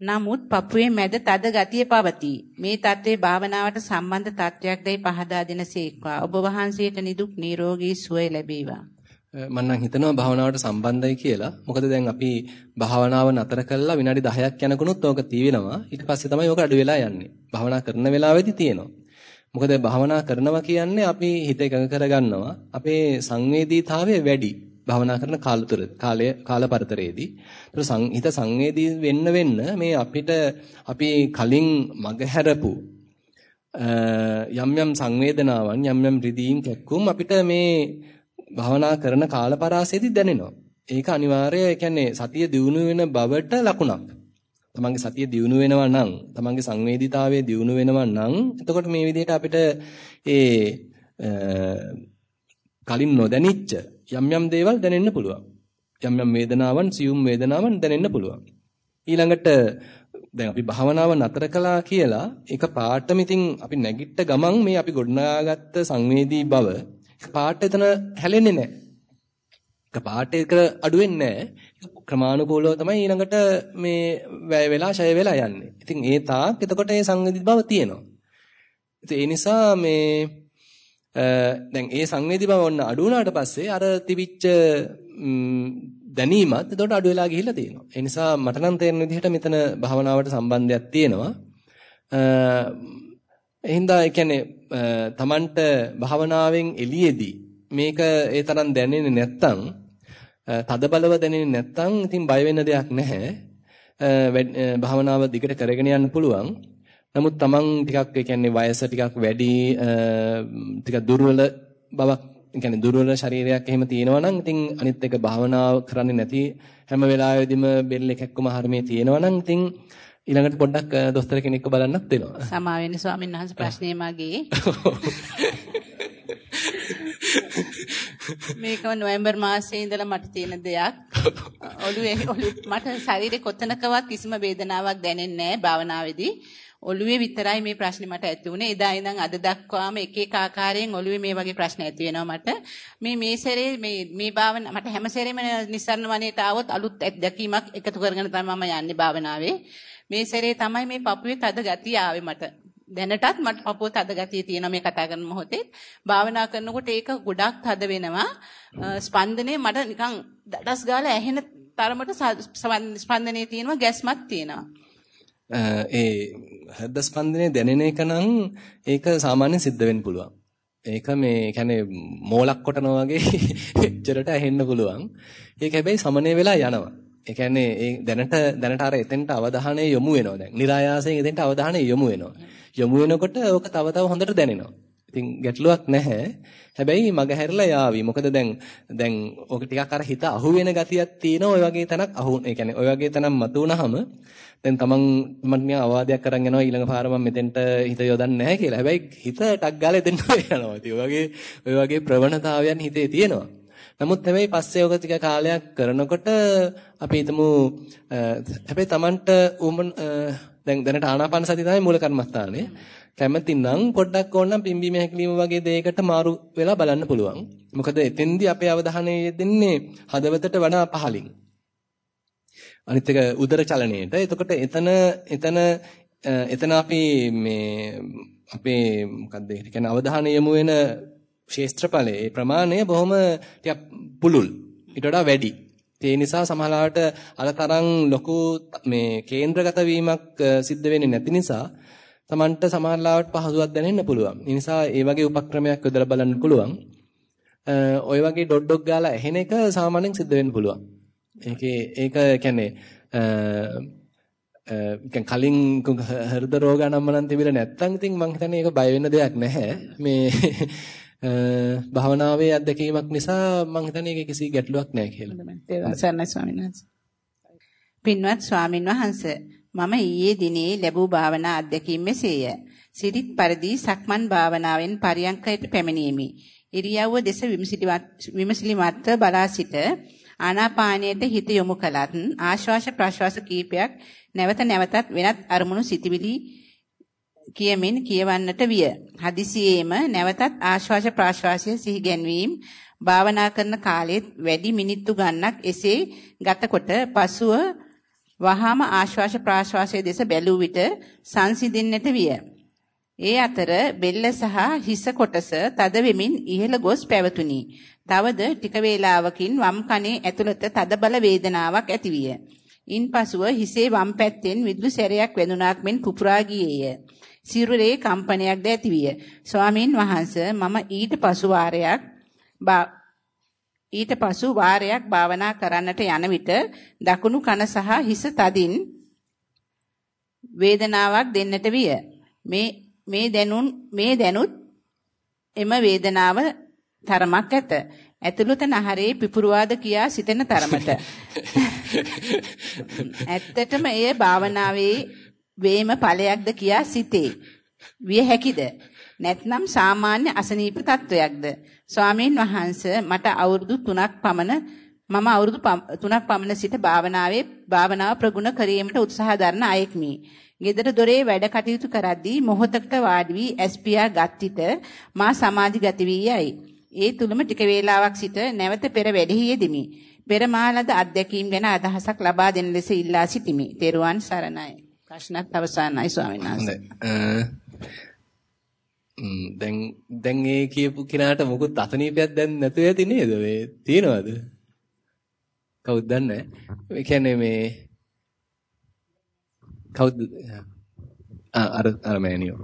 B: නමුත් පපුවේ මැද තද ගතිය පවතී. මේ తත්වයේ භාවනාවට සම්බන්ධ තත්වයක් දැයි පහදා දෙනසේක්වා. ඔබ වහන්සේට නිදුක් නිරෝගී සුවය ලැබේවා.
A: මම නම් හිතනවා භාවනාවට සම්බන්ධයි කියලා. මොකද දැන් අපි භාවනාව නතර කළා විනාඩි 10ක් යනකුණොත් ඕක තීවෙනවා. ඊට පස්සේ තමයි ඕක අඩු වෙලා යන්නේ. භාවනා කරන වෙලාවෙදි තියෙනවා. මොකද භාවනා කරනවා කියන්නේ අපි හිත එකඟ කරගන්නවා. අපේ සංවේදීතාවය වැඩි. භාවනා කරන කාලතර කාලය කාලපරතරයේදී. ඒතර හිත සංවේදී වෙන්න වෙන්න මේ අපිට අපි කලින් මගහැරපු යම් යම් සංවේදනාවන් යම් යම් රිදීම් කැක්කුම් අපිට මේ භවනා කරන කාලපරාසයේදී දැනෙනවා. ඒක අනිවාර්යය කියන්නේ සතිය දියුණු වෙන බවට ලකුණක්. තමන්ගේ සතිය දියුණු වෙනවා නම්, තමන්ගේ සංවේදීතාවය දියුණු වෙනවා නම්, එතකොට මේ විදිහට අපිට ඒ කලින් නොදැනිච්ච යම් යම් දේවල් දැනෙන්න පුළුවන්. යම් යම් වේදනාවන්, සියුම් වේදනාවන් දැනෙන්න පුළුවන්. ඊළඟට දැන් අපි භාවනාව නතර කළා කියලා ඒක පාටම ඉතින් අපි නැගිට ගමන් මේ අපි ගොඩනගාගත්ත සංවේදී බව පාට එතන හැලෙන්නේ නැහැ. එක පාට එක අඩු වෙන්නේ නැහැ. ක්‍රමානුකූලව තමයි ඊළඟට මේ වැය වෙලා ඡය වෙලා යන්නේ. ඉතින් ඒ තාක් එතකොට ඒ සංවේදී බව තියෙනවා. ඉතින් ඒ නිසා මේ දැන් ඒ සංවේදී බව ඔන්න අඩු වුණාට පස්සේ අර තිබිච්ච දැනීමත් එතකොට අඩු වෙලා ගිහිල්ලා තියෙනවා. ඒ නිසා මට නම් තේරෙන විදිහට මෙතන භාවනාවට සම්බන්ධයක් තියෙනවා. එහෙනම් ඒ කියන්නේ තමන්ට භාවනාවෙන් එළියේදී මේක ඒ තරම් දැනෙන්නේ නැත්තම් තද බලව දැනෙන්නේ නැත්තම් ඉතින් බය වෙන්න දෙයක් නැහැ. භාවනාව දිගට කරගෙන යන්න පුළුවන්. නමුත් තමන් ටිකක් ඒ කියන්නේ වයස ටිකක් වැඩි ටිකක් දුර්වල බවක් කියන්නේ දුර්වල ශරීරයක් එහෙම තියෙනවා නම් ඉතින් අනිත් එක භාවනාව කරන්නේ නැති හැම වෙලාවෙදිම බෙල්ල එකක්කම හරිමේ තියෙනවා නම් ඉතින් ඊළඟට පොඩ්ඩක් දොස්තර කෙනෙක්ව බලන්නත් වෙනවා.
B: සමා වෙන්න ස්වාමීන් වහන්සේ ප්‍රශ්නේ මගේ. *laughs* මේක නොවැම්බර් මාසයේ ඉඳලා මට තියෙන දෙයක්. ඔළුවේ මට ශරීරේ කොතනකවත් කිසිම වේදනාවක් දැනෙන්නේ නැහැ භාවනාවේදී. ඔළුවේ විතරයි මේ ප්‍රශ්නේ මට ඇති වුනේ. එදා ඉඳන් අද දක්වාම එක එක ආකාරයෙන් ඔළුවේ මේ වගේ ප්‍රශ්න ඇති වෙනවා මට. මේ මේ සැරේ මේ මේ භාවන මට හැම සැරේම නිස්සරණ වනයේට ආවොත් අලුත් දැකීමක් එකතු කරගෙන තමයි මම යන්නේ භාවනාවේ. මේ සැරේ තමයි මේ පපුවේ තද ගතිය ආවේ මට. දැනටත් මට පපුව තද ගතිය තියෙනවා මේ කතා කරන මොහොතේ. භාවනා කරනකොට ඒක ගොඩක් තද වෙනවා. ස්පන්දනේ මට නිකන් දඩස් ගාලා ඇහෙන තරමට ස්පන්දනයේ තියෙනවා ගැස්මක් තියෙනවා.
A: ඒ හෘද ස්පන්දනය දැනෙන එක නම් ඒක සාමාන්‍යයෙන් සිද්ධ වෙන්න පුළුවන්. ඒක මේ කියන්නේ මෝලක් කොටනවා වගේ *laughs* එච්චරට ඇහෙන්න පුළුවන්. ඒක හැබැයි සමනය වෙලා යනවා. ඒ කියන්නේ ඒ දැනට දැනට අර එතෙන්ට අවධානය යොමු වෙනවා දැන්. નિરાයාසයෙන් එතෙන්ට අවධානය යොමු වෙනවා. යොමු වෙනකොට ඕක තව තව හොඳට දැනෙනවා. ඉතින් ගැටලුවක් නැහැ. හැබැයි මග හැරලා යාවි. මොකද දැන් දැන් ඕක ටිකක් අර හිත අහු වෙන ගතියක් තියෙන ඔය වගේ තැනක් අහු ඒ කියන්නේ ඔය වගේ තැනක් මතු වුනහම දැන් තමන් මම නිකන් අවවාදයක් කරන් යනවා ඊළඟ පාර මම මෙතෙන්ට හිත යොදන්නේ නැහැ කියලා. හැබැයි හිත ටක් ගාලා දෙන්න *laughs* යනවා. ඉතින් ඔය වගේ ඔය වගේ ප්‍රවණතාවයන් හිතේ තියෙනවා. නමුත් හැබැයි පස්සේ ඔක ටික කාලයක් කරනකොට අපි හිතමු හැබැයි Tamanට උමන් දැන් දැනට ආනාපාන සතිය තමයි මූල කර්මස්ථානේ. කැමතිනම් පොඩ්ඩක් ඕනනම් පිම්බීම හැකිලිම වගේ දෙයකට මාරු වෙලා බලන්න පුළුවන්. මොකද එතෙන්දී අපේ අවධානය යෙදෙන්නේ හදවතට වඩා පහළින්. අනිත් එක උදර චලනයේට. එතකොට එතන එතන එතන අපි මේ අපේ මොකක්ද ඒ කියන්නේ අවධානය යොමු වෙන ශේස්ත්‍රඵලයේ ප්‍රමාණය බොහොම ටිකක් පුළුල්. ඊට වඩා වැඩි. ඒ නිසා සමහරවිට අලතරම් ලොකු මේ කේන්ද්‍රගත වීමක් සිද්ධ වෙන්නේ නැති නිසා Tamanට සමහරවිට පහසුවක් දැනෙන්න පුළුවන්. ඒ නිසා ඒ වගේ උපක්‍රමයක් යොදලා බලන්න පුළුවන්. ඔය වගේ ඩොට් ඩොක් ගාලා ඇහෙන එක සාමාන්‍යයෙන් සිද්ධ වෙන්න පුළුවන්. ඒකේ ඒක කියන්නේ අ කලින් හෘද රෝග අනම්මනම් තිබිලා නැත්තම් ඉතින් මං හිතන්නේ ඒක බය වෙන්න දෙයක් නැහැ. මේ *laughs* භාවනාවේ අත්දැකීමක් නිසා මම හිතන්නේ ඒක කිසි ගැටලුවක් නැහැ කියලා.
B: සර්ණයි ස්වාමීන් වහන්සේ. පින්වත් ස්වාමින් වහන්සේ මම ඊයේ දිනේ ලැබූ භාවනා අත්දැකීම් මෙසේය. සිරිත් පරිදි සක්මන් භාවනාවෙන් පරියංකයට පැමිණීමේ ඉරියව්ව දෙස විමසිලිමත්ව බලා සිට ආනාපානයට හිත යොමු කළත් ආශ්වාස ප්‍රශ්වාස කීපයක් නැවත නැවතත් වෙනත් අරමුණු සිටිවිලි කියමින් කියවන්නට විය. හදිසියේම නැවතත් ආශ්වාස ප්‍රාශ්වාසය සිහි ගැන්වීම භාවනා කරන කාලෙත් වැඩි මිනිත්තු ගණනක් එසේ ගතකොට පසුව වහාම ආශ්වාස ප්‍රාශ්වාසයේ දෙස බැලූ විට සංසිඳෙන්නට විය. ඒ අතර බෙල්ල සහ හිස කොටස තද වෙමින් ඉහළ ගොස් පැවතුණි. තවද ටික වේලාවකින් වම් කනේ ඇතුළත තද බල වේදනාවක් ඇතිවිය. ඉන්පසුව හිසේ වම් පැත්තෙන් විදුලි සැරයක් වැදුනාක් මෙන් පුපුරා ගියේය. සිරුරේ කම්පනයක්ද ඇතිවිය. ස්වාමීන් වහන්සේ මම ඊට පසු වාරයක් ඊට පසු වාරයක් භාවනා කරන්නට යන විට දකුණු කන සහ හිස තදින් වේදනාවක් දෙන්නට විය. මේ මේ දැනුන් මේ දැනුත් එම වේදනාව තරමක් ඇත. ඇතුළත නහරේ පිපුරුවාද කියා සිතෙන තරමට. *laughs* ඇත්තටම එය භාවනාවේ වේම ඵලයක්ද කියා සිතේ. විය හැකිද? නැත්නම් සාමාන්‍ය අසනීප තත්වයක්ද? ස්වාමීන් වහන්සේ මට අවුරුදු 3ක් පමණ මම අවුරුදු 3ක් පමණ සිට භාවනාවේ භාවනාව ප්‍රගුණ කිරීමට උත්සාහ දරන අයෙක්මි. ගෙදර දොරේ වැඩ කටයුතු කරද්දී මොහොතකට වාඩි වී ඇස්පියා ගත්තිට මා සමාධිගත වී යයි. ඒ තුලම ටික වේලාවක් සිට නැවත පෙර වැඩෙහි යෙදිමි. පෙර මාලද අත්දැකීම් ගැන අදහසක් ලබා දෙන ලෙස ඉල්ලා සිටිමි. තෙරුවන් සරණයි. ප්‍රශ්නත් අවසానයි ස්වාමීන් වහන්සේ.
A: දැන් දැන් ඒ කියපු කෙනාට මොකුත් අසනීපයක් දැන් නැතුව ඇති නේද? මේ තියනවද? කවුද දන්නේ? ඒ කියන්නේ මේ කවුද? අර අර මෑනියෝ.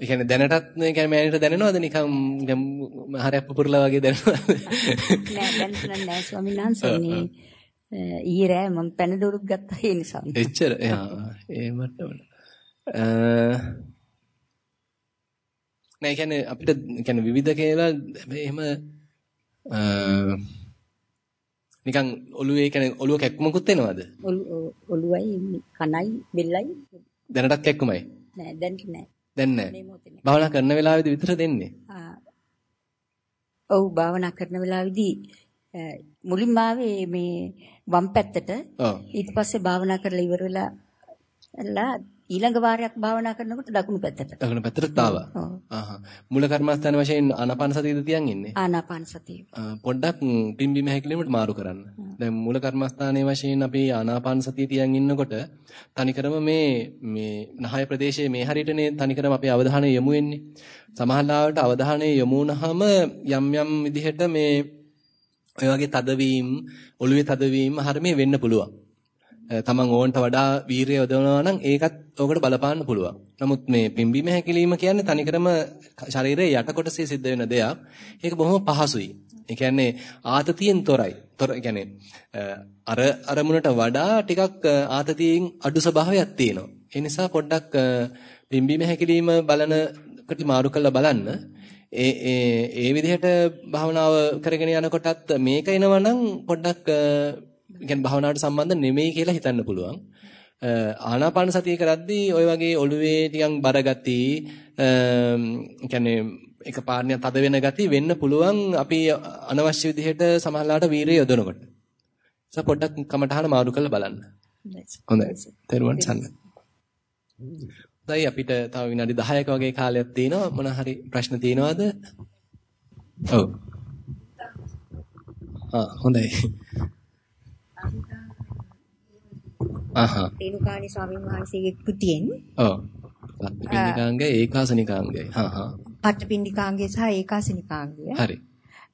A: ඒ කියන්නේ දැනටත් මේ කියන්නේ මෑනියට දැනෙනවද නිකන් හරියක් පුපුරලා වගේ දැනෙනවද?
C: නෑ දැනෙන්නේ නෑ ස්වාමීන් වහන්සේ ඊයේ රෑ මම පැනඩෝලුක් ගත්තා ඒ නිසා.
A: එච්චර. ඒ මට්ටමට. නෑ කියන්නේ අපිට කියන්නේ විවිධ කියලා එහෙම නිකන් ඔළුවේ කියන්නේ ඔළුව කැක්කමකුත් එනවද?
C: ඔළුවයි කනයි බෙල්ලයි
A: දැනටත් කැක්කමයි?
C: නෑ දැන් නෑ.
A: දැන් නෑ. භාවනා කරන වෙලාවෙදි විතර දෙන්නේ.
C: ඔව් භාවනා කරන වෙලාවේදී මුලින්ම ආවේ මේ වම් පැත්තට ඊට පස්සේ භාවනා කරලා ඉවර වෙලා ඊළඟ වාරයක් භාවනා කරනකොට දකුණු පැත්තට.
A: දකුණු පැත්තට ආවා. ආහ්. මූල කර්මස්ථාන වශයෙන් ආනාපාන සතියද තියන් ඉන්නේ?
C: ආනාපාන සතිය.
A: පොඩ්ඩක් පිම්බීම හැකිලිමට මාරු කරන්න. දැන් මූල කර්මස්ථානයේ වශයෙන් අපි ආනාපාන සතිය තියන් ඉන්නකොට තනිකරම මේ මේ නහය ප්‍රදේශයේ මේ හරියටනේ තනිකරම අපේ අවධානය යොමු වෙන්නේ. සමහරවිට අවධානය යොමු වුනහම යම් යම් විදිහට මේ ඔය වගේ තදවීම, ඔළුවේ තදවීම හරිය වෙන්න පුළුවන්. තමන් ඕන්ට වඩා වීරිය යොදවනවා නම් ඒකත් ඕකට බලපාන්න පුළුවන්. නමුත් මේ පිම්බීම හැකිලිම කියන්නේ තනිකරම ශරීරයේ යට කොටසේ සිද්ධ වෙන දෙයක්. ඒක බොහොම පහසුයි. ඒ කියන්නේ ආතතියෙන් තොරයි. තොර කියන්නේ අර අරමුණට වඩා ටිකක් ආතතියෙන් අඩු ස්වභාවයක් තියෙනවා. ඒ නිසා පොඩ්ඩක් පිම්බීම හැකිලිම බලනකට මාරු කරලා බලන්න. ඒ ඒ ඒ විදිහට භාවනාව කරගෙන යනකොටත් මේක එනවනම් පොඩ්ඩක් කියන්නේ භාවනාවට සම්බන්ධ නෙමෙයි කියලා හිතන්න පුළුවන්. ආනාපාන සතිය කරද්දී ওই වගේ ඔළුවේ ටිකක් බර ගති එක පාරණිය තද වෙන ගති වෙන්න පුළුවන් අපි අනවශ්‍ය විදිහට සමහරලාට වීරිය යොදනකොට. ඒක පොඩ්ඩක් කමටහන මාරු කරලා බලන්න. හොඳයි. තෙරුවන් සරණයි. හොඳයි අපිට තව විනාඩි 10ක වගේ කාලයක් තියෙනවා. මොන හරි ප්‍රශ්න තියෙනවද? ඔව්. ආ හොඳයි.
C: අහහ. රේණුකාණී ස්වාමීන් වහන්සේගේ කෘතියෙන්
A: ඔව්. පත්තිපින්නිකාංගය ඒකාසනිකාංගය. හා හා.
C: පත්තිපින්නිකාංගය සහ ඒකාසනිකාංගය.
A: හරි.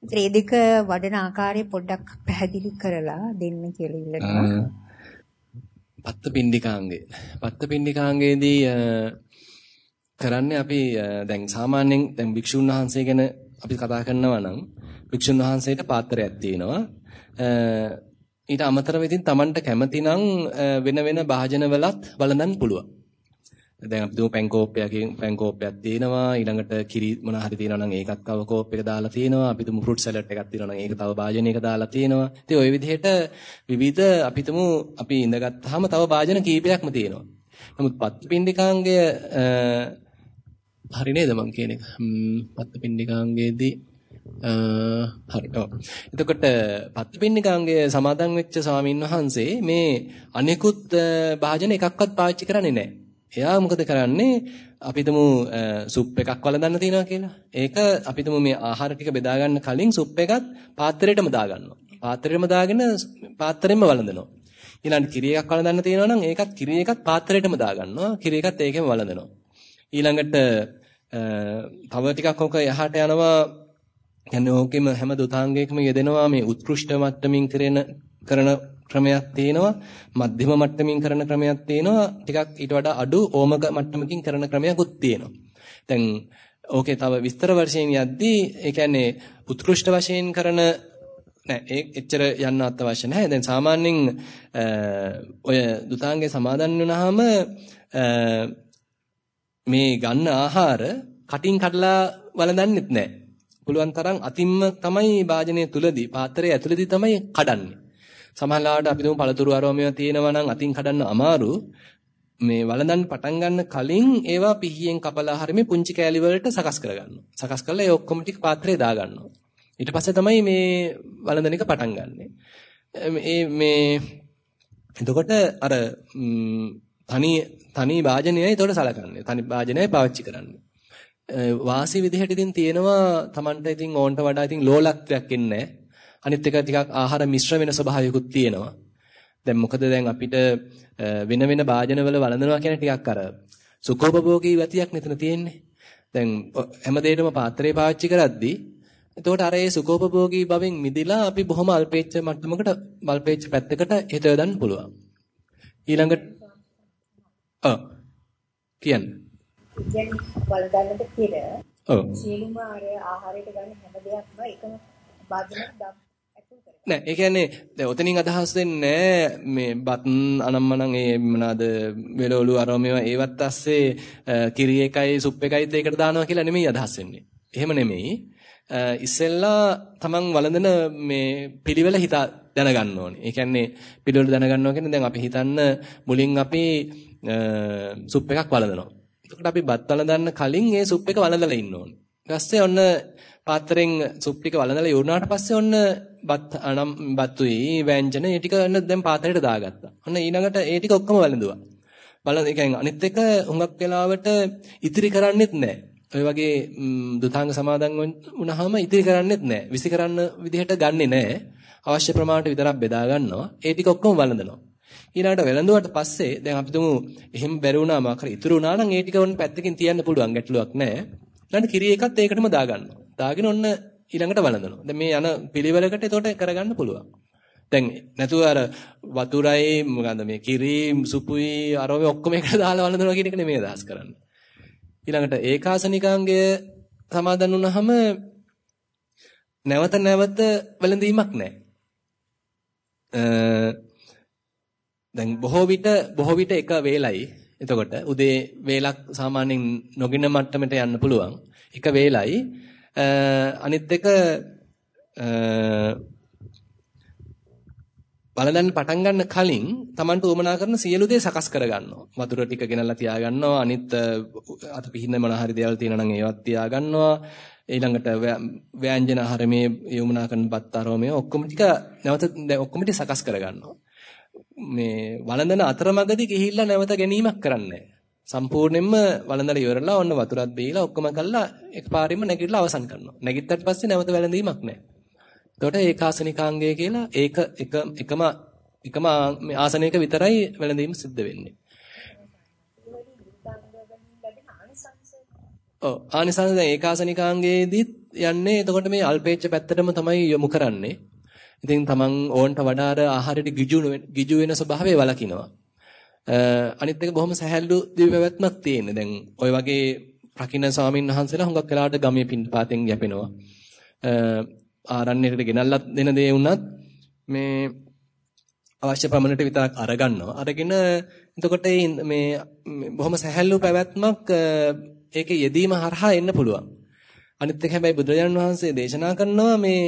C: ඒ දෙක වඩන ආකාරය පොඩ්ඩක් පැහැදිලි කරලා දෙන්න කියලා ඉල්ලනවා.
A: පත්තිපින්නිකාංගය. පත්තිපින්නිකාංගයේදී කරන්නේ අපි දැන් සාමාන්‍යයෙන් දැන් භික්ෂුන් වහන්සේ ගැන අපි කතා කරනවා නම් භික්ෂුන් වහන්සේට පාත්‍රයක් තියෙනවා. ඊට අමතරව ඉතින් Tamanට කැමතිනම් වෙන වෙන භාජනවලත් වළඳන්න පුළුවන්. දැන් අපි දුමු පැන් කෝප්පයකින් පැන් කෝප්පයක් තියෙනවා ඊළඟට කිරි මොන හරි තියෙනවා නම් ඒකත් තව කෝප්පයක දාලා තියෙනවා අපි දුමු ෆෘට් සලාඩ් එකක් තියෙනවා නම් ඒක තව භාජනයක දාලා තියෙනවා ඉතින් ওই විදිහට විවිධ අපි තුමු අපි ඉඳගත්තාම තව භාජන කීපයක්ම තියෙනවා නමුත් පත්පින්ඩිකාංගය හරි නේද මං කියන එක පත්පින්ඩිකාංගයේදී හරි. ඔව්. එතකොට පත්තිපින්නිකාංගය සමාදන් වෙච්ච ස්වාමින් වහන්සේ මේ අනිකුත් භාජන එකක්වත් පාවිච්චි කරන්නේ නැහැ. එයා මොකද කරන්නේ? අපිටම සුප් එකක් වළඳන්න තියනවා කියලා. ඒක අපිටම මේ ආහාර ටික බෙදා ගන්න කලින් සුප් එකත් පාත්‍රයටම දාගන්නවා. පාත්‍රෙටම දාගෙන පාත්‍රෙම වළඳනවා. ඊළඟට කිරි එකක් වළඳන්න තියෙනවා නම් ඒකත් කිරි එකත් පාත්‍රයටම දාගන්නවා. කිරි එකත් ඒකෙම වළඳනවා. ඊළඟට තව ටිකක් ඔක යහට යනවා කියන්නේ ඕකෙම හැම දුතාංගයකම යෙදෙනවා මේ උත්කෘෂ්ඨ මට්ටමින් කරන කරන ක්‍රමයක් තියෙනවා මධ්‍යම මට්ටමින් කරන ක්‍රමයක් තියෙනවා ටිකක් ඊට වඩා අඩු ඕමක මට්ටමකින් කරන ක්‍රමයක්ත් තියෙනවා. දැන් ඕකේ තව විස්තර වශයෙන් යද්දී ඒ කියන්නේ උත්කෘෂ්ඨ වශයෙන් කරන නෑ ඒ එච්චර යන්න අත්‍යවශ්‍ය නැහැ. දැන් සාමාන්‍යයෙන් ඔය දුතාංගේ සමාදන් වුණාම මේ ගන්න ආහාර කටින් කඩලා වළඳන්නෙත් නැහැ පුළුවන් තරම් අතින්ම තමයි වාජනය තුලදී පාත්‍රයේ ඇතුළේදී තමයි කඩන්නේ. සමහරවිට අපි දුමු පළතුරු අරෝමය තියෙනවා නම් අතින් කඩන්න අමාරු. මේ වළඳන් පටන් ගන්න කලින් ඒවා පිහියෙන් කපලා හරිමේ පුංචි කෑලි වලට සකස් කරගන්නවා. සකස් කරලා ඒ ඔක්කොම ටික පාත්‍රයේ දාගන්නවා. ඊට පස්සේ තමයි මේ වළඳන එක පටන් ගන්නෙ. මේ මේ එතකොට අර තනි තනි වාජනයයි එතකොට සලකන්නේ. තනි වාජනයයි පාවිච්චි කරන්නේ. වාසි විදිහට ඉතින් තියෙනවා Tamanට ඉතින් ඕන්ට වඩා ඉතින් ලෝලත්වයක් එන්නේ අනිත් එක ටිකක් ආහාර මිශ්‍ර වෙන ස්වභාවයකුත් තියෙනවා. දැන් මොකද දැන් අපිට වෙන වෙන භාජනවල වළඳනවා කියන ටිකක් අර සුඛෝපභෝගී ගතියක් නෙතන තියෙන්නේ. දැන් හැම දෙයකම පාත්‍රේ පාවිච්චි කරද්දී එතකොට අර ඒ සුඛෝපභෝගී බවෙන් මිදිලා අපි බොහොම අල්පේච්ඡ මට්ටමකට බල්පේච්ඡ පැත්තකට හිත යොදන්න පුළුවන්. ඊළඟට ඔව් කියන්නේ
C: කියන්නේ බලගන්නට පෙර
A: ඔව්
C: සියලුම ආහාරයට ගන්න හැම දෙයක්ම එකම භාජනයක්
A: නෑ ඒ කියන්නේ දැන් ඔතනින් අදහස් වෙන්නේ මේ බත් අනම්මනම් ඒ මොනවාද වෙලවලු අරම මේවා ඒවත් ඇස්සේ කිරි එකයි සුප් එකයිත් ඒකට දානවා කියලා නෙමෙයි අදහස් වෙන්නේ. එහෙම නෙමෙයි. ඉස්සෙල්ලා තමන් වළඳන මේ පිළිවෙල හිත දැනගන්න ඕනේ. ඒ කියන්නේ පිළිවෙල දැනගන්නවා කියන්නේ දැන් අපි හිතන්න මුලින් අපි සුප් එකක් වළඳනවා. එතකොට අපි බත් වළඳන්න කලින් ඒ සුප් එක වළඳලා ඉන්න ඕනේ. ඊපස්සේ ඔන්න පාත්‍රයෙන් සුප් ටික වළඳලා ඉවරනාට පස්සේ ඔන්න බත් අනම් බතුයි වෑංජන ඒ ටික ඔන්න දැන් පාත්‍රයට දාගත්තා. ඔන්න ඊළඟට ඒ ටික ඔක්කොම වළඳුවා. බලන්න ඒ කියන්නේ අනිත් එක හුඟක් වෙලාවට ඉතිරි කරන්නෙත් නැහැ. ඔය වගේ දුතාංග සමාදන් වුණාම ඉතිරි කරන්නෙත් නැහැ. විසි කරන්න විදිහට ගන්නෙ නැහැ. අවශ්‍ය ප්‍රමාණයට විතරක් බෙදා ගන්නවා. ඒ ටික ඔක්කොම වළඳනවා. ඊළඟට වෙලඳුවට පස්සේ දැන් අපි තුමු එහෙම බැරි වුණාම අකර ඉතුරු වුණා නම් ඒ ටික ඔන්න පැත්තකින් තියන්න පුළුවන් ගැටලුවක් නැහැ. ඊළඟට කිරි එකත් ඒකටම දාගන්නවා. දාගෙන ඔන්න ඊළඟට වළඳනවා. දැන් මේ යන පිළිවෙලකට එතකොට කරගන්න පුළුවන්. දැන් නැතුව අර වතුරයි මොකන්ද මේ කිරි සුපුයි අරෝමේ ඔක්කොම එකට දාලා වළඳනවා කියන එක නෙමෙයි අදහස් කරන්නේ. ඊළඟට ඒකාසනිකාංගය සමාදන් වුණාම නැවත නැවත වැළඳීමක් නැහැ. දැන් බොහෝ විට බොහෝ විට එක වේලයි. එතකොට උදේ වේලක් සාමාන්‍යයෙන් නොගින මට්ටමට යන්න පුළුවන්. එක වේලයි. අනිත් එක බලදන්න පටන් ගන්න කලින් Tamanට උවමනා කරන සියලු දේ සකස් කරගන්නවා. වතුර ටික ගෙනල්ලා තියාගන්නවා. අනිත් අත පිහින්න මොන හරි දේවල් තියෙනවා නම් ඒවත් තියාගන්නවා. ඊළඟට ව්‍යංජන ආහාර මේ යොමුනා කරන බත් ආරෝමයේ ඔක්කොම ටික නැවත ඔක්කොම ටික සකස් කරගන්නවා. මේ වළඳන අතරමඟදී ගිහිල්ලා නැවත ගැනීමක් කරන්නේ සම්පූර්ණයෙන්ම වළඳලා ඉවරලා ඔන්න වතුරත් බීලා ඔක්කොම කළා එකපාරින්ම නැගිටලා අවසන් කරනවා. නැගිට්ටට පස්සේ නැවත වැළඳීමක් නැහැ. එතකොට ඒකාසනිකාංගය කියලා ඒක එක එකම එකම ආසනයක විතරයි වැළඳීම සිද්ධ වෙන්නේ. ඔව් ආනිසංස දැන් ඒකාසනිකාංගයේදීත් යන්නේ එතකොට මේ අල්පේච්ඡ පැත්තටම තමයි යොමු කරන්නේ. ඉතින් තමන් ඕන්ට වඩා අර ආහාරයට ගිජු ගිජු වෙන ස්වභාවය වලකිනවා. අනිත් එක බොහොම සහැල්ලු දිවි පැවැත්මක් තියෙන. දැන් ওই වගේ රකින්න ස්වාමීන් වහන්සේලා හුඟක් වෙලාවට ගමේ පින්පාතෙන් යැපෙනවා. ආරණ්‍යයකට ගෙනල්ලා දෙන දේ වුණත් මේ අවශ්‍ය ප්‍රමාණයට විතරක් අරගන්නවා. අරගෙන එතකොට මේ බොහොම සහැල්ලු පැවැත්මක් ඒකේ යෙදීම හරහා එන්න පුළුවන්. අනිත් එක හැබැයි බුදුරජාණන් වහන්සේ දේශනා කරනවා මේ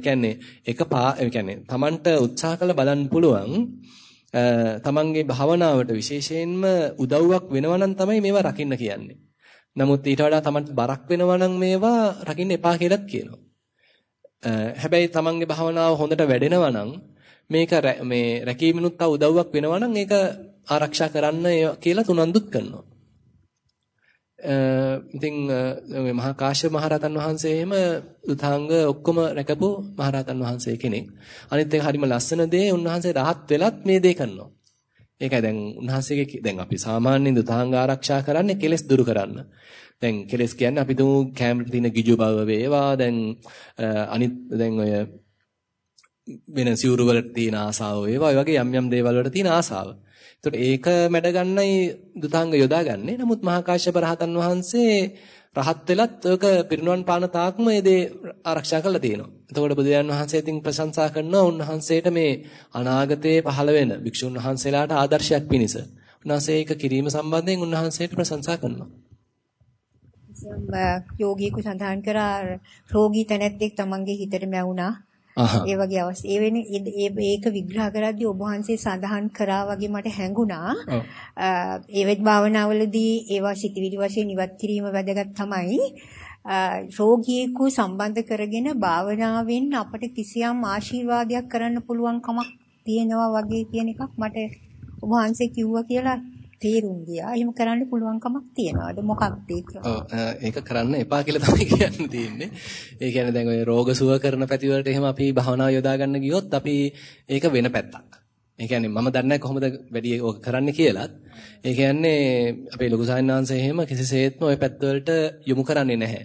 A: කියන්නේ එක පා කියන්නේ Tamanට උත්සාහ කළ බලන්න පුළුවන් තමන්ගේ භාවනාවට විශේෂයෙන්ම උදව්වක් වෙනවා නම් තමයි මේවා රකින්න කියන්නේ. නමුත් ඊට වඩා තමන්ට බරක් වෙනවා නම් මේවා රකින්න එපා කියලාත් කියනවා. හැබැයි තමන්ගේ භාවනාව හොඳට වැඩෙනවා නම් මේක මේ රැකීමිනුත් තව උදව්වක් වෙනවා නම් ඒක ආරක්ෂා කරන්න කියලා තුනන්දුත් කරනවා. ඉතින් මේ මහා කාශ්‍යප මහරහතන් වහන්සේ එහෙම උතාංග ඔක්කොම රැකපු මහරහතන් වහන්සේ කෙනෙක්. අනිත් එක හරිම ලස්සන දේ උන්වහන්සේ රහත් වෙලත් මේ දේ කරනවා. ඒකයි දැන් උන්වහන්සේගේ දැන් අපි සාමාන්‍යයෙන් උතාංග ආරක්ෂා කරන්නේ කෙලෙස් දුරු කරන්න. දැන් කෙලෙස් කියන්නේ අපි තුමු කැමරේ තියෙන ගිජු බව වේවා දැන් අනිත් දැන් ඔය වෙන සිවුරු වලට තියෙන ආසාව වේවා ඔය වගේ යම් යම් දේවල් වලට තියෙන ආසාව. ඒතකොට ඒක මැඩ ගන්නයි දුතාංග යොදාගන්නේ. නමුත් මහා කාශ්‍යප රහතන් වහන්සේ රහත් වෙලත් ඔක පිරිනුවන් පාන තාක්ම මේ දේ ආරක්ෂා කරලා තියෙනවා. එතකොට බුදුන් වහන්සේ ඉතින් ප්‍රශංසා කරනවා උන්වහන්සේට මේ අනාගතයේ පහළ වෙන භික්ෂුන් වහන්සේලාට ආදර්ශයක් පිණිස. උන්වහන්සේ ඒක කිරීම සම්බන්ධයෙන් උන්වහන්සේට ප්‍රශංසා කරනවා.
C: යෝගීකු සඳහන් කරා රෝගී තැනැත්තෙක් තමන්ගේ හිතට මැවුනා. ඒ වගේ අවස්ථා. ඒ වෙන්නේ ඒක විග්‍රහ කරද්දී ඔබ වහන්සේ සඳහන් කරා වගේ මට හැඟුණා. ඒ වෙත් භාවනාවලදී ඒවා සිටිවිලි වශයෙන් ඉවත් කිරීම වැදගත් තමයි. රෝගියෙකු සම්බන්ධ කරගෙන භාවනාවෙන් අපට කිසියම් ආශිර්වාදයක් කරන්න පුළුවන් කමක් තියෙනවා වගේ කියන එකක් මට ඔබ වහන්සේ කිව්වා කියලා තේරුම් ගියා. එහෙම කරන්න පුළුවන් කමක් තියනවාද? මොකක්ද ඒක?
A: ඒක කරන්න එපා කියලා තමයි *laughs* කියන්න තියෙන්නේ. ඒ කියන්නේ දැන් ඔය රෝග සුව කරන පැති වලට එහෙම අපි භවනා යොදා ගන්න ගියොත් අපි ඒක වෙන පැත්තක්. ඒ කියන්නේ මම දන්නේ කොහොමද වැඩි ඕක කරන්න කියලාත්. ඒ කියන්නේ අපේ ලොකු සාහිණාංශය එහෙම කිසිසේත්ම ওই පැත්ත වලට යොමු කරන්නේ නැහැ.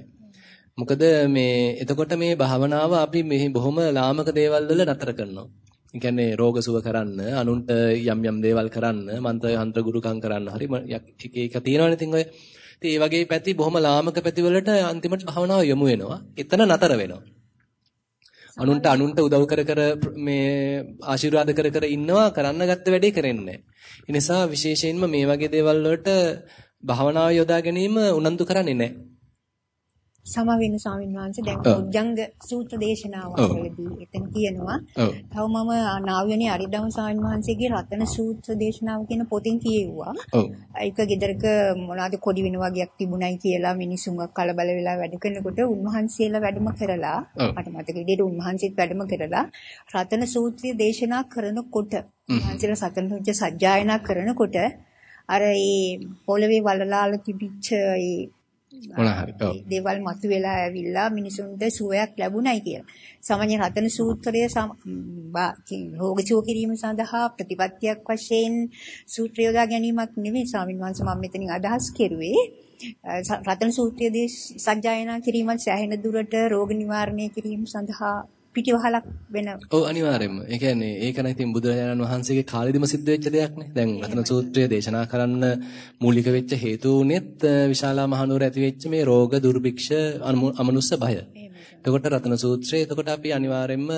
A: මොකද මේ එතකොට මේ භාවනාව අපි මේ බොහොම ලාමක දේවල් වල නතර කරනවා. ඒ කියන්නේ රෝග සුව කරන්න, අනුන්ට යම් යම් දේවල් කරන්න, මන්ත්‍ර යන්ත්‍ර ගුරුකම් කරන්න හරි එක එක තියෙනවනේ ඉතින් ඔය. ඉතින් මේ වගේ පැති බොහොම ලාමක පැති වලට අන්තිමට භාවනාව යොමු වෙනවා. එතන නතර වෙනවා. අනුන්ට අනුන්ට උදව් කර කර මේ ආශිර්වාද කර කර ඉන්නවා කරන්න ගත්ත වැඩේ කරන්නේ නැහැ. ඒ නිසා විශේෂයෙන්ම මේ වගේ දේවල් වලට භාවනාව යොදා ගැනීම උනන්දු කරන්නේ නැහැ.
C: සම වෙන ස්වාමීන් වහන්සේ දැන් උජ්ජංග සූත්‍ර දේශනාවලදී එතන කියනවා. තව මම නාවියනේ අරිදම ස්වාමීන් වහන්සේගේ රතන සූත්‍ර දේශනාව කියන පොතෙන් කියෙව්වා. ඒක ගෙදරක මොනවාද කොඩි වෙන වගේක් තිබුණයි කියලා මිනිසුන්ව කලබල වෙලා වැඩ කරනකොට උන්වහන්සේලා වැඩම කරලා මට මතක විදිහට උන්වහන්සේත් වැඩම කරලා රතන සූත්‍රය දේශනා කරනකොට උන්වහන්සේලා සතන සූත්‍ර සජ්ජායනා කරනකොට අර ඒ පොළවේ වලලාල තිබිච්ච ඒ. දේවල් මතුවලා ඇවිල්ලා මිනිසුන්ට සුවයක් ලැබුණයි කියලා. සමඤ්ඤ රතන සූත්‍රය රෝගචෝ කිරීම සඳහා ප්‍රතිපත්තියක් වශයෙන් සූත්‍රය යොදා ගැනීමක් නෙමෙයි ස්වාමීන් වහන්සේ මම මෙතනින් අදහස් කෙරුවේ. රතන සූත්‍රයේදී සජ්ජායනා කිරීමත් සෑහෙන දුරට රෝග නිවාරණය කිරීම සඳහා පිටිවහලක් වෙන.
A: ඔව් අනිවාර්යයෙන්ම. ඒ කියන්නේ ඒක නම් ඉතින් බුදුරජාණන් වහන්සේගේ කාලෙදිම සිද්ධ වෙච්ච දෙයක් නේ. දැන් රතන සූත්‍රය දේශනා කරන්න මූලික වෙච්ච හේතු උනේත් විශාලා මහනුවර ඇති වෙච්ච මේ රෝග දුර්භික්ෂ අමනුස්ස භය. එතකොට රතන සූත්‍රය එතකොට අපි අනිවාර්යයෙන්ම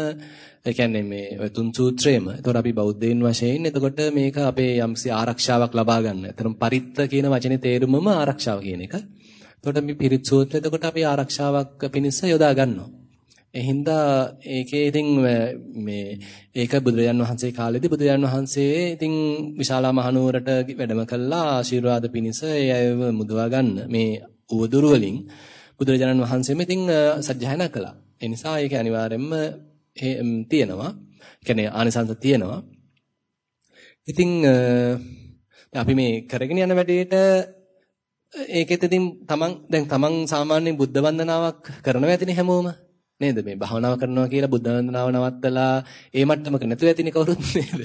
A: ඒ කියන්නේ මේ තුන් සූත්‍රයේම එතකොට අපි බෞද්ධයින් වශයෙන් එතකොට මේක අපේ යම්සි ආරක්ෂාවක් ලබා ගන්න. එතරම් පරිත්ත කියන වචනේ තේරුමම ආරක්ෂාව කියන එක. එතකොට අපි පිරිත් සූත්‍රය එතකොට අපි ආරක්ෂාවක් පිණිස යොදා ගන්නවා. ඒ හින්දා ඒකේ ඉතින් මේ ඒක බුදුරජාන් වහන්සේ කාලේදී බුදුරජාන් වහන්සේ ඉතින් විශාලා මහනුවරට වැඩම කළා ආශිර්වාද පිණිස ඒ අයව මුදවා ගන්න මේ උවදුරු වලින් බුදුරජාණන් වහන්සේම ඉතින් සජ්ජායනා කළා. ඒ නිසා ඒක අනිවාර්යයෙන්ම තියෙනවා. ඒ කියන්නේ ආනිසංස තියෙනවා. ඉතින් අපි මේ කරගෙන යන වැඩේට ඒකෙත් ඉතින් තමන් දැන් තමන් සාමාන්‍ය බුද්ධ වන්දනාවක් කරනවා ඇතිනේ හැමෝම නේද මේ භාවනාව කරනවා කියලා බුද්ධ වන්දනාව නවත්තලා ඒ මට්ටමක නැතුව ඇතිනේ කවුරුත් නේද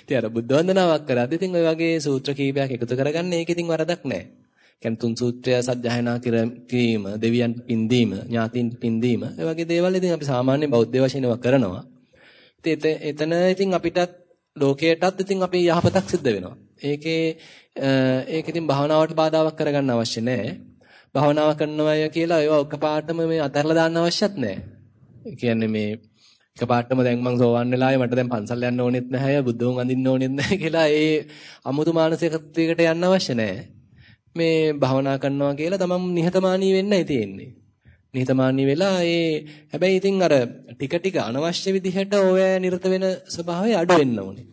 A: ඉතින් අර බුද්ධ වන්දනාවක් කරද්දී ඉතින් ওই වගේ සූත්‍ර කීපයක් එකතු කරගන්න ඒක ඉතින් වරදක් නැහැ කියන්නේ තුන් සූත්‍රය සජ්ජායනා කිරීම, දෙවියන් පින්දීම, ඥාතින් පින්දීම, ඒ වගේ දේවල් ඉතින් අපි සාමාන්‍ය බෞද්ධ වශයෙන් ඒවා කරනවා. ඉතින් එතන ඉතින් අපිටත් ලෝකයටත් ඉතින් අපි යහපතක් සිද්ධ වෙනවා. ඒකේ ඒක ඉතින් භාවනාවට බාධාවක් කරගන්න අවශ්‍ය නැහැ. භාවනාව කරනවා කියලා ඒවා එකපාරටම මේ අතහැරලා දාන්න අවශ්‍යත් නැහැ. ඒ කියන්නේ මේ එකපාරටම දැන් මං සෝවන් වෙලාවේ මට දැන් පන්සල් යන්න ඕනෙත් නැහැ, බුද්ධෝන් අඳින්න ඕනෙත් නැහැ කියලා ඒ අමුතු මානසිකත්වයකට යන්න අවශ්‍ය නැහැ. මේ භවනා කරනවා කියලා තමන් නිහතමානී වෙන්නයි තියෙන්නේ. නිහතමානී වෙලා ඒ හැබැයි ඉතින් අර ටික ටික අනවශ්‍ය විදිහට ඔය නිරත වෙන ස්වභාවය අඩු වෙන්න ඕනේ.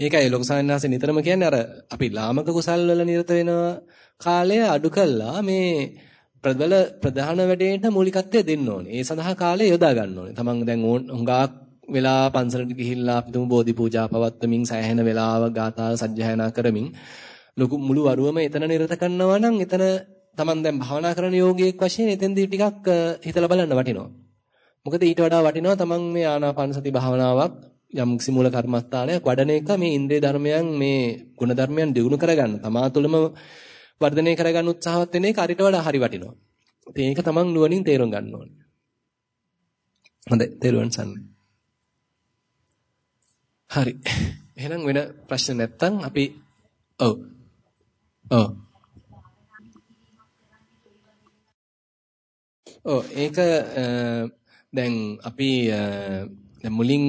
A: ඒකයි ලොකු සාන්නාසේ නිතරම කියන්නේ අර අපි ලාමක කුසල් වල නිරත වෙන කාලය අඩු කළා මේ ප්‍රබල ප්‍රධාන වැඩේට මූලිකත්වය දෙන්න ඕනේ. ඒ සඳහා කාලය යොදා ගන්න ඕනේ. තමන් දැන් හුඟක් වෙලා පන්සලට ගිහිල්ලා අපිටම බෝධි පූජා පවත්වමින් සෑහෙන වෙලාව ගාථා සජ්ජායනා කරමින් ලොකු මුළු වරුවම එතන නිරත කරනවා නම් එතන Taman දැන් භාවනා කරන යෝගියෙක් වශයෙන් එතෙන්දී ටිකක් හිතලා බලන්න වටිනවා. මොකද ඊට වඩා වටිනවා Taman මේ ආනාපාන සති භාවනාවක් යම් සිමුල කර්මස්ථානයක් වඩන එක මේ ඉන්ද්‍රිය ධර්මයන් මේ ගුණ ධර්මයන් දිනු කරගන්න. තමා තුළම වර්ධනය කරගන්න උත්සාහවත් වෙන එක අරිට වඩා හරි වටිනවා. ඉතින් ඒක Taman නුවණින් තේරුම් ගන්න ඕනේ. හොඳයි තේරුවන් සන්නේ. හරි. එහෙනම් වෙන ප්‍රශ්න නැත්තම් අපි ඔව් ඔව්. ඔව් ඒක දැන් අපි දැන් මුලින්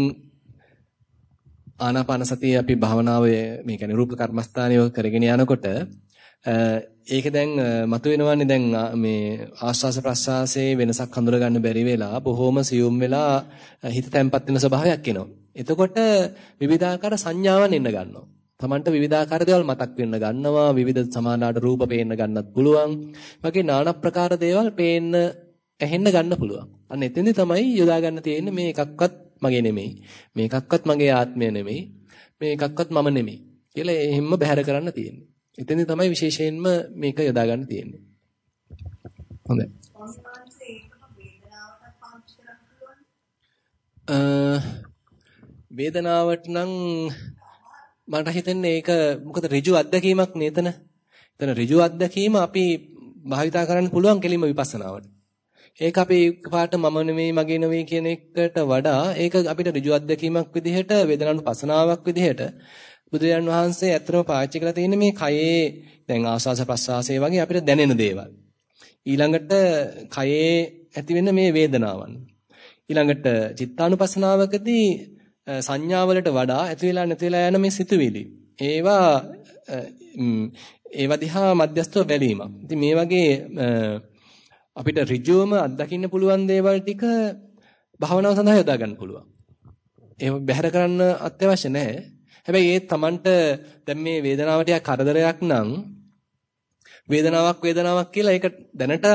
A: ආනාපාන සතිය අපි භාවනාවේ මේ කියන්නේ රූප කර්මස්ථානිය කරගෙන යනකොට ඒක දැන් මතුවෙනවන්නේ දැන් මේ ආස්වාස ප්‍රස්වාසයේ වෙනසක් හඳුන ගන්න බැරි වෙලා බොහොම සියුම් වෙලා හිත තැම්පත් වෙන ස්වභාවයක් එනවා. එතකොට විවිධාකාර සංඥාවන් එන්න ගන්නවා. තමන්ට විවිධාකාර දේවල් මතක් වෙන්න ගන්නවා විවිධ සමානාට රූප පේන්න ගන්නත් පුළුවන්. වගේ নানা ප්‍රකාර දේවල් පේන්න ඇහෙන්න ගන්න පුළුවන්. අන්න එතෙන්දී තමයි යොදා ගන්න තියෙන්නේ මේ එකක්වත් මගේ නෙමෙයි. මේ එකක්වත් මගේ ආත්මය නෙමෙයි. මේ එකක්වත් මම නෙමෙයි කියලා එහෙම්ම බැහැර කරන්න තියෙන්නේ. එතෙන්දී තමයි විශේෂයෙන්ම මේක යොදා ගන්න තියෙන්නේ හොඳයි වේදනාවට නම් මට හිතෙන්නේ ඒක මොකද ඍජු අත්දැකීමක් නේතන. එතන ඍජු අත්දැකීම අපි භාවිතා කරන්න පුළුවන් කෙලින්ම විපස්සනාවට. ඒක අපි එකපාරට මම නෙමෙයි මගේ නෙමෙයි කියන එකට වඩා ඒක අපිට ඍජු අත්දැකීමක් විදිහට වේදනානුපසනාවක් විදිහට බුදුරජාන් වහන්සේ ඇත්තටම පාවිච්චි කරලා තියෙන මේ කයේ දැන් ආස්වාස ප්‍රස්වාසයේ වගේ අපිට දැනෙන දේවල්. ඊළඟට කයේ ඇති වෙන මේ වේදනාවන්. ඊළඟට චිත්තානුපසනාවකදී සංඥාවලට වඩා ඇති වෙලා නැති වෙලා යන මේ සිතුවිලි. ඒවා ඒවා දිහා මධ්‍යස්තව බැලීමක්. ඉතින් මේ වගේ අපිට ඍජුවම අත්දකින්න පුළුවන් දේවල් ටික භාවනාව සඳහා යොදා ගන්න පුළුවන්. ඒව බැහැර කරන්න අත්‍යවශ්‍ය නැහැ. හැබැයි ඒ Tamanට දැන් මේ වේදනාව ටික කරදරයක් නම් වේදනාවක් වේදනාවක් කියලා ඒක දැනට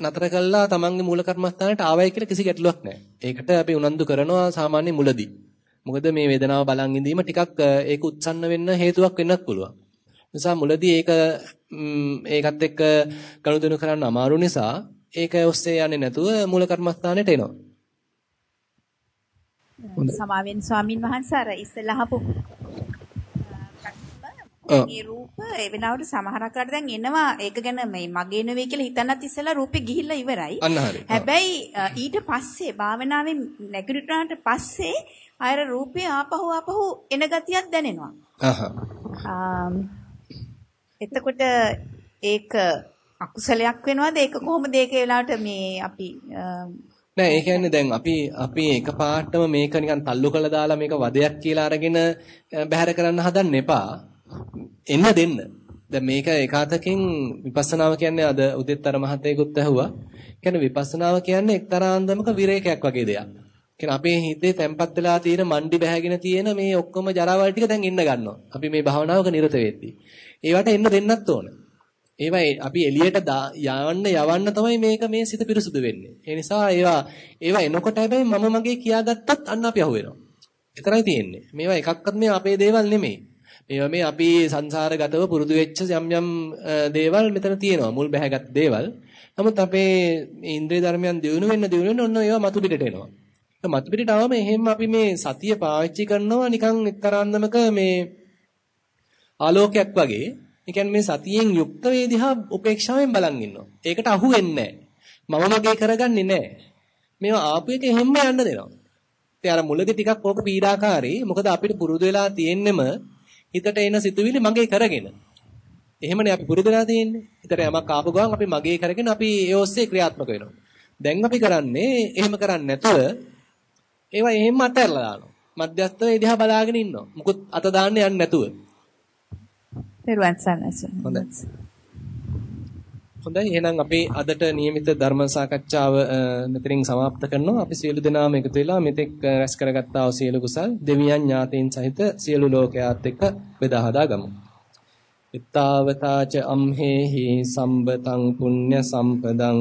A: නතර කළා Tamanගේ මූල කර්මස්ථානට ආවයි කියලා කිසි ගැටලුවක් නැහැ. ඒකට අපි උනන්දු කරනවා සාමාන්‍ය මුලදී. මොකද මේ වේදනාව බලන් ඉඳීම ටිකක් ඒක උත්සන්න වෙන්න හේතුවක් වෙන්නත් පුළුවන්. නිසා මුලදී ඒක ඒකත් එක්ක ගනුදෙනු කරන්න අමාරු නිසා ඒක ඔස්සේ යන්නේ නැතුව මූල කර්මස්ථානෙට එනවා.
D: සමාවෙන් ස්වාමින් වහන්සේ අර ඉස්සෙල්ලා අහපු ඒ රූප ඒ වෙලාවට සමහරක් අර දැන් එනවා ඒක ගැන මේ මගේ නෙවෙයි කියලා හිතන්නත් ඉස්සෙල්ලා රූපේ ගිහිල්ලා ඉවරයි. හැබැයි ඊට පස්සේ භාවනාවෙන් නැගිටිනාට පස්සේ අර රූපේ ආපහු ආපහු එන ගතියක් දැනෙනවා. එතකොට ඒක අකුසලයක් වෙනවද? ඒක කොහොමද ඒක වෙලාවට මේ අපි
A: නෑ ඒ කියන්නේ දැන් අපි අපි එකපාරටම මේක නිකන් තල්ලු කරලා දාලා මේක වදයක් කියලා අරගෙන බැහැර කරන්න හදන්න එපා. එන්න දෙන්න. දැන් මේක එකාතකින් විපස්සනාව කියන්නේ අද උදෙත් අර මහත්තයෙකුත් ඇහුවා. කියන්නේ විපස්සනාව කියන්නේ එක්තරා අන්දමක විරේකයක් වගේ දෙයක්. කියන්නේ අපේ හිතේ තැම්පත් වෙලා තියෙන මණ්ඩි බැහැගෙන තියෙන මේ ඔක්කොම ජරාවල් ටික දැන් එන්න ගන්නවා. අපි මේ භාවනාවක නිරත වෙද්දී. ඒවට එන්න දෙන්නත් ඕන. ඒවා අපි එළියට යවන්න යවන්න තමයි මේක මේ සිත පිරිසුදු වෙන්නේ. ඒ නිසා ඒවා ඒවා එනකොට හැබැයි මම මගේ කියාගත්තත් අන්න අපි අහුවෙනවා. එතරයි තියෙන්නේ. මේවා එකක්වත් මේ අපේ දේවල් නෙමෙයි. මේවා මේ අපි සංසාරගතව පුරුදු වෙච්ච යම් යම් දේවල් මෙතන තියෙනවා. මුල් බැහැගත් දේවල්. නමුත් අපේ ඉන්ද්‍රිය ධර්මයන් දියුණු වෙන්න දියුණු වෙන්න ඔන්න ඒවා මතු පිටට එනවා. මතු පිටට ආවම එහෙම අපි මේ සතිය පාවිච්චි කරනවා නිකන් එක්තරාන්දමක මේ ආලෝකයක් වගේ ඒ කියන්නේ මේ සතියෙන් යුක්ත වේ දිහා උපේක්ෂාවෙන් බලන් ඉන්නවා. ඒකට අහු වෙන්නේ නැහැ. මම මගේ කරගන්නේ නැහැ. මේවා ආපු එක හැම්ම යන්න දෙනවා. ඉතින් අර මුලදී ටිකක් ඕක පීඩාකාරී. මොකද අපිට පුරුදු වෙලා තියෙන්නෙම හිතට එන සිතුවිලි මගේ කරගෙන. එහෙමනේ අපි පුරුදු වෙලා තියෙන්නේ. හිතට යමක් ආපු ගමන් අපි මගේ කරගෙන අපි ඒ ඔස්සේ ක්‍රියාත්මක වෙනවා. දැන් අපි කරන්නේ එහෙම කරන්නේ නැතුව ඒවා එහෙම අතහැරලා දානවා. මධ්‍යස්ථව ඒ දිහා බලාගෙන ඉන්නවා. මුකුත් අත දාන්න යන්නේ නැතුව.
D: පෙරවන් සන්නස.
A: හොඳයි. හොඳයි එහෙනම් අපි අදට નિયમિત ධර්ම සාකච්ඡාව මෙතනින් સમાપ્ત කරනවා. අපි සියලු දෙනාම එකතු වෙලා මෙතෙක් රැස් කරගත්තා වූ සියලු කුසල් දෙවියන් ඥාතීන් සහිත සියලු ලෝකයාත් එක්ක බෙදා හදා ගමු. ittavataච අම්හෙහි සම්බතං පුඤ්ඤ සම්පදං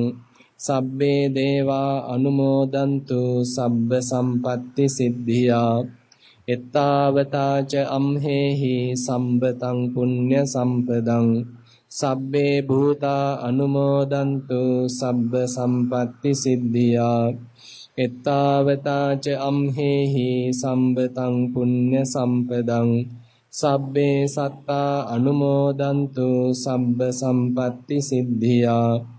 A: සබ්බේ දේවා අනුමෝදන්තු සබ්බ සම්පatti සිද්ධියා. එත්තාවතාච අම්හෙහි සම්බතං පුඤ්ඤ සම්පදං. සබ්බේ භූතා අනුමෝදන්තු සබ්බ සම්පatti සිද්ධියා. එත්තාවතාච අම්හෙහි සම්බතං පුඤ්ඤ සම්පදං. සබ්බේ සත්තා අනුමෝදන්තු සබ්බ සම්පatti සිද්ධියා.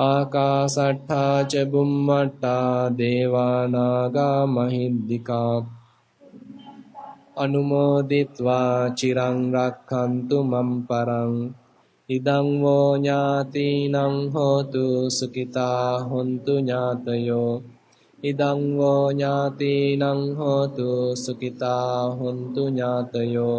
A: ආකාසට්ඨා ච බුම්මට්ටා දේවානාගා මහිද්దికා අනුමෝදිත්වා චිරං රක්ඛන්තු මම් පරං ඉදං වෝ ඥාතිනං හෝතු සුඛිතා හොන්තු ඥාතයෝ ඉදං වෝ ඥාතිනං හෝතු සුඛිතා හොන්තු ඥාතයෝ